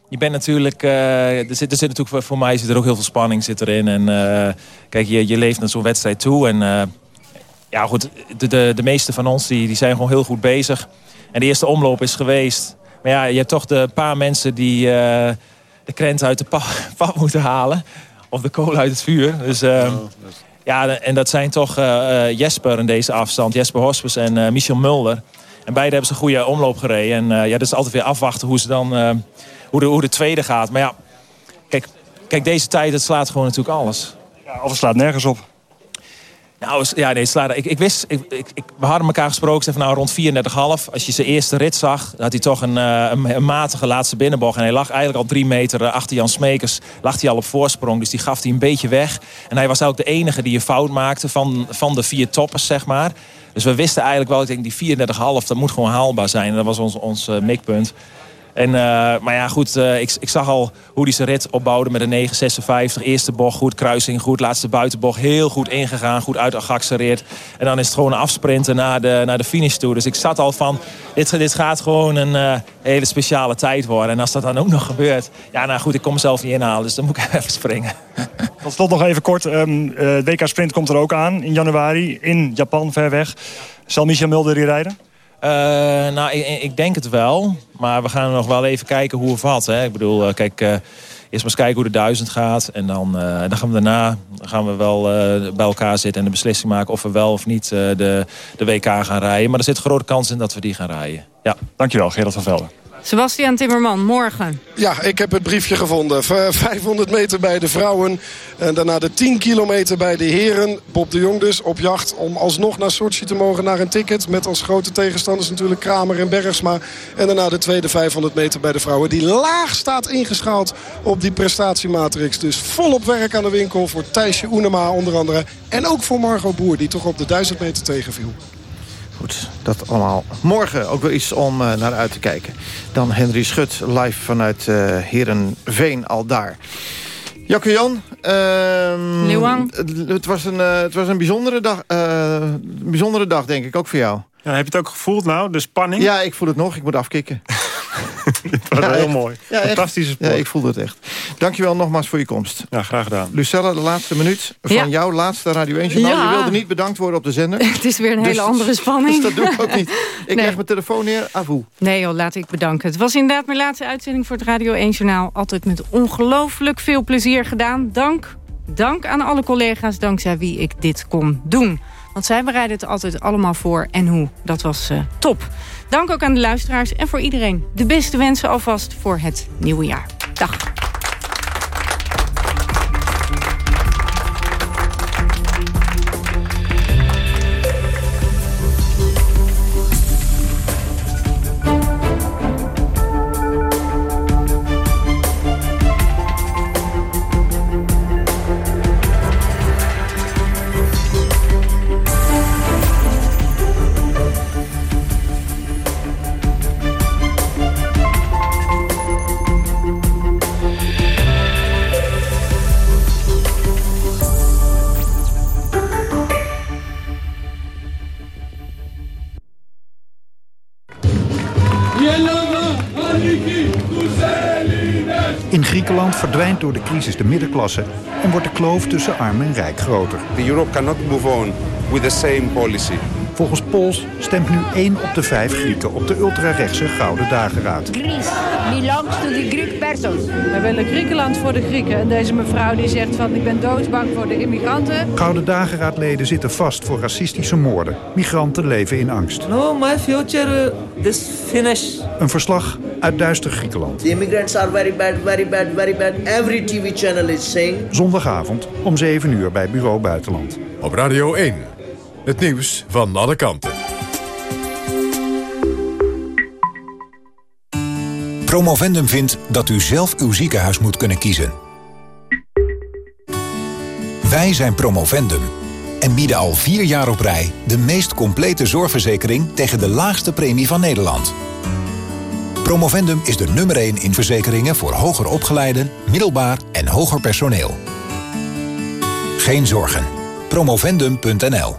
Je bent natuurlijk... Uh, er, zit, er zit natuurlijk voor mij zit er ook heel veel spanning zit erin. En uh, kijk, je, je leeft naar zo'n wedstrijd toe. En uh, ja, goed, de, de, de meeste van ons die, die zijn gewoon heel goed bezig. En de eerste omloop is geweest. Maar ja, je hebt toch de paar mensen die de krent uit de pap moeten halen of de kool uit het vuur. Dus, uh, ja, en dat zijn toch Jesper in deze afstand. Jesper Hospes en Michel Mulder. En beide hebben ze een goede omloop gereden. En ja, dat is altijd weer afwachten hoe, ze dan, hoe, de, hoe de tweede gaat. Maar ja, kijk, kijk deze tijd het slaat gewoon natuurlijk alles. Ja, of het slaat nergens op. Nou, ja, nee, slaat, ik, ik wist, ik, ik, ik, we hadden elkaar gesproken, van, nou, rond 34,5. Als je zijn eerste rit zag, had hij toch een, een, een, matige laatste binnenbocht. En hij lag eigenlijk al drie meter achter Jan Smekers, lag hij al op voorsprong. Dus die gaf hij een beetje weg. En hij was ook de enige die een fout maakte van, van de vier toppers, zeg maar. Dus we wisten eigenlijk wel, ik denk die 34,5, dat moet gewoon haalbaar zijn. En dat was ons, ons uh, mikpunt. En, uh, maar ja, goed, uh, ik, ik zag al hoe hij zijn rit opbouwde met een 9,56. Eerste bocht goed, kruising goed, laatste buitenbocht heel goed ingegaan. Goed uit geaccelereerd. En dan is het gewoon afsprinten naar de, naar de finish toe. Dus ik zat al van, dit, dit gaat gewoon een uh, hele speciale tijd worden. En als dat dan ook nog gebeurt, ja nou goed, ik kom mezelf niet inhalen. Dus dan moet ik even springen. Tot slot nog even kort, um, WK Sprint komt er ook aan in januari in Japan, ver weg. Zal Michel Mulder hier rijden? Uh, nou, ik, ik, denk het wel. Maar we gaan nog wel even kijken hoe het valt. Ik bedoel, uh, kijk, uh, eerst maar eens kijken hoe de duizend gaat. En dan, dan gaan we daarna gaan we wel bij elkaar zitten en de beslissing maken... of we wel of niet de, de WK gaan rijden. Maar er zit grote kans in dat we die gaan rijden. Ja. Dankjewel, Gerard van Velden. Sebastian Timmerman, morgen. Ja, ik heb het briefje gevonden. 500 meter bij de vrouwen. En daarna de 10 kilometer bij de heren. Bob de Jong dus op jacht om alsnog naar Sochi te mogen naar een ticket. Met als grote tegenstanders natuurlijk Kramer en Bergsma. En daarna de tweede 500 meter bij de vrouwen. Die laag staat ingeschaald op die prestatiematrix. Dus volop werk aan de winkel voor Thijsje Oenema onder andere. En ook voor Margot Boer die toch op de 1000 meter tegenviel. Goed, dat allemaal morgen ook wel iets om uh, naar uit te kijken. Dan Henry Schut live vanuit uh, Herenveen al daar. Jacke Jan, uh, het, was een, uh, het was een bijzondere dag, bijzondere dag, denk ik, ook voor jou. Ja, heb je het ook gevoeld nou, de spanning? Ja, ik voel het nog. Ik moet afkicken. Het was ja, heel echt. mooi. Ja, Fantastische sport. Ja, ik voelde het echt. Dankjewel nogmaals voor je komst. Ja, graag gedaan. Lucella, de laatste minuut van ja. jouw laatste Radio 1 journaal. Je wilde niet bedankt worden op de zender. Het is weer een dus, hele andere spanning. Dus dat doe ik ook niet. Ik nee. leg mijn telefoon neer. Avoe. Nee joh, laat ik bedanken. Het was inderdaad mijn laatste uitzending voor het Radio 1 journaal. Altijd met ongelooflijk veel plezier gedaan. Dank, dank aan alle collega's dankzij wie ik dit kon doen. Want zij bereiden het altijd allemaal voor en hoe. Dat was uh, top. Dank ook aan de luisteraars en voor iedereen. De beste wensen alvast voor het nieuwe jaar. Dag. Land verdwijnt door de crisis de middenklasse en wordt de kloof tussen arm en rijk groter. The Europe cannot move on with the same policy. Volgens Pols stemt nu 1 op de 5 Grieken op de ultrarechtse Gouden Dageraad. Greece belongs to the Greek persons. We willen Griekenland voor de Grieken. En deze mevrouw die zegt van ik ben doodsbang voor de immigranten. Gouden Dageraadleden zitten vast voor racistische moorden. Migranten leven in angst. No, my future is finished. Een verslag uit duister Griekenland. The immigrants are very bad, very bad, very bad. Every TV channel is saying. Zondagavond om 7 uur bij Bureau Buitenland. Op Radio 1. Het nieuws van alle kanten. Promovendum vindt dat u zelf uw ziekenhuis moet kunnen kiezen. Wij zijn Promovendum en bieden al vier jaar op rij... de meest complete zorgverzekering tegen de laagste premie van Nederland. Promovendum is de nummer 1 in verzekeringen voor hoger opgeleiden, middelbaar en hoger personeel. Geen zorgen. Promovendum.nl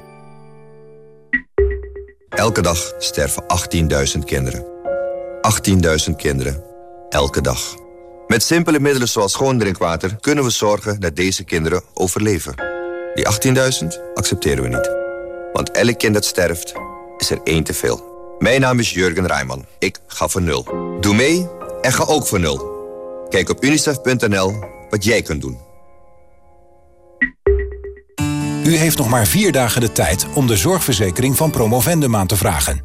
Elke dag sterven 18.000 kinderen. 18.000 kinderen. Elke dag. Met simpele middelen zoals schoon drinkwater kunnen we zorgen dat deze kinderen overleven. Die 18.000 accepteren we niet. Want elk kind dat sterft, is er één te veel. Mijn naam is Jurgen Rijman. Ik ga voor nul. Doe mee en ga ook voor nul. Kijk op unicef.nl wat jij kunt doen. U heeft nog maar vier dagen de tijd om de zorgverzekering van Promovendum aan te vragen.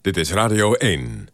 Dit is Radio 1.